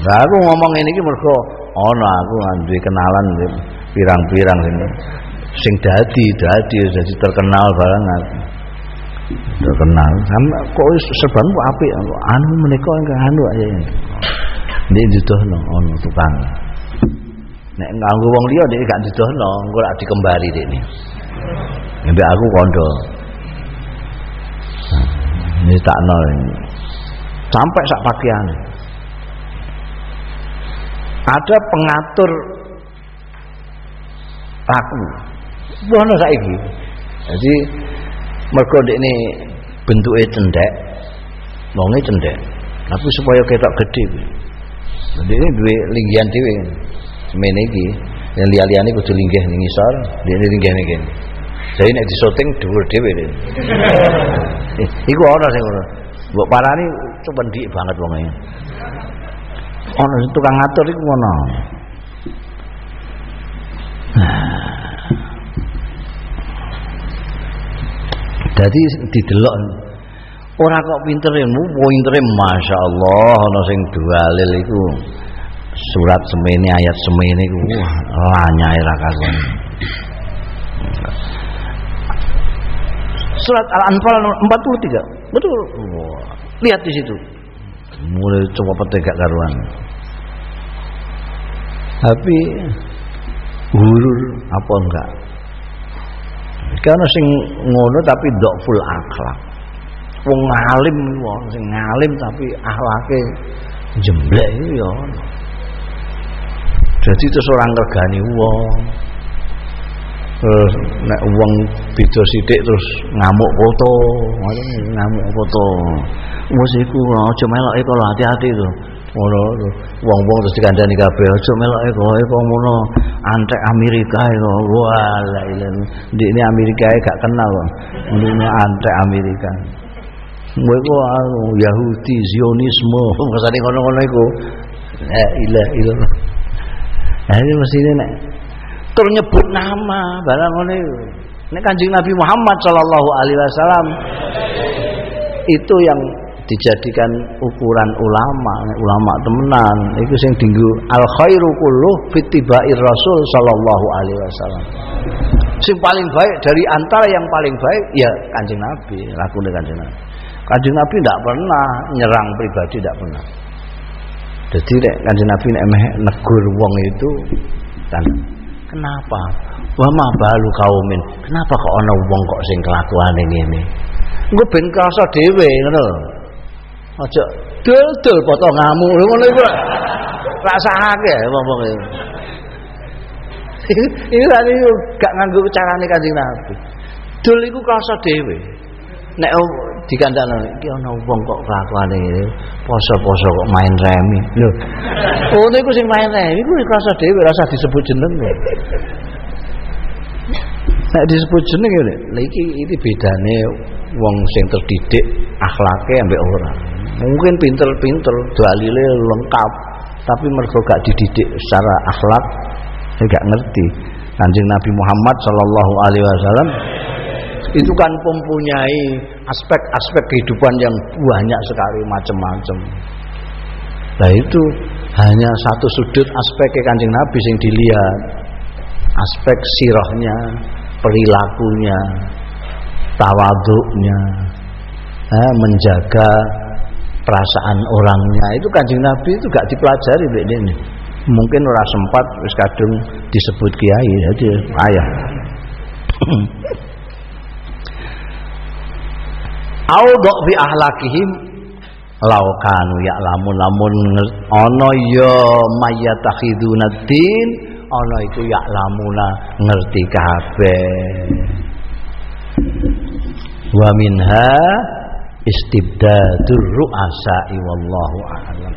Lah aku ngomong ini iki mergo ana aku duwe kenalan pirang-pirang sing sing dadi dadi dadi terkenal barang aku. Terkenal. Sampe kok serban apik anu menika ingkang anu aja. Nek didohno ana tukang. Nek nganggo wong liya nek gak didohno engko lak dikembali dekne. Mbak aku kondo. Ini tak nol sampai sak pakaian. Ada pengatur laku. Bono saiki. Jadi mergo ini bentuknya cendek, wonge cendek. Tapi supaya ketok gede. Jadi ini duwe linggihan dhewe. Semene iki, yang liya-liyane kudu linggih ning ngisor, ini linggih ning kene. Jadi nek disoting dhuwur dhewe. Iku ana sing ngono. Mbok parani cendik banget wong e. Ana tukang ngatur iku ngono. Jadi didelok ora kok pinter ilmu, pintere masyaallah ana sing dualil iku surat semene ayat semene iku wah lanyae ra. Surat Al-Anfal 43. Betul. Wah, lihat di situ. Mulai coba petegak karuan. Tapi gurur apa enggak? Karena sing ngono tapi full akhlak. Wong ngalim wong sing ngalim tapi akhlake jemblek ya. Jadi itu seorang regani wong terus nek wong beda sithik terus ngamuk foto. Ngamuk foto. Wis iku aja meloke kok hati-hati to ngono wong-wong terus dikandani kabeh aja meloke kok kok ngono. Antek Amerika kok. Wah la ilaha ini Amerika gak kenal kok. Ini antek Amerika. Kowe ku Yahudi Zionisme. Masane ngono-ngono iku. La ilaha illallah. Nah ini mesti nek tur nyebut nama. Barang ngene. Nek Kanjeng Nabi Muhammad sallallahu alaihi wasallam itu yang dijadikan ukuran ulama. Ulama temenan itu sing dinggo al khairu kullu fitibair rasul sallallahu alaihi wasallam. Sing paling baik dari antara yang paling baik ya kanjeng nabi lakune kanjeng nabi. Kanjeng nabi tidak pernah nyerang pribadi tidak pernah. Jadi kanjeng nabi nek negur wong itu kan Kenapa? Wa ma balu kaumin. Kenapa kok ana wong kok sing kelakuane ngene? Engko ben krasa dhewe ngono. Aja dul-dul potong ngamuk ngono iku. Rasake wong-wong iki. Ini tadi gak nganggo carane Kanjeng Nabi. Dul iku krasa dhewe. Nek dikandakno iki ana wong kok kelakuane poso-poso kok main remi. Lho. Oh niku sing main remi iku rasa dhewe rasa disebut jeneng. Nek disebut jeneng ngene, lha iki iki bedane wong sing terdidik akhlake ambek orang. Mungkin pinter-pinter, dalile lengkap, tapi mergo gak dididik secara akhlak, gak ngerti. Kanjeng Nabi Muhammad sallallahu alaihi wasallam itu kan mempunyai aspek-aspek kehidupan yang banyak sekali macam-macam. Nah itu hanya satu sudut aspek kanjeng Nabi yang dilihat, aspek sirahnya, perilakunya, tawaduknya, eh, menjaga perasaan orangnya itu kanjeng Nabi itu gak dipelajari ini. Mungkin ora sempat wis kadung disebut kiai jadi ayah au fi ahlakihim. Laukanu ya lamun lamun ono ya yo mayatahidu natin, ono itu ya lamuna ngerti kabeh. Wa minha istibdadur ru'asa wallahu a'lam.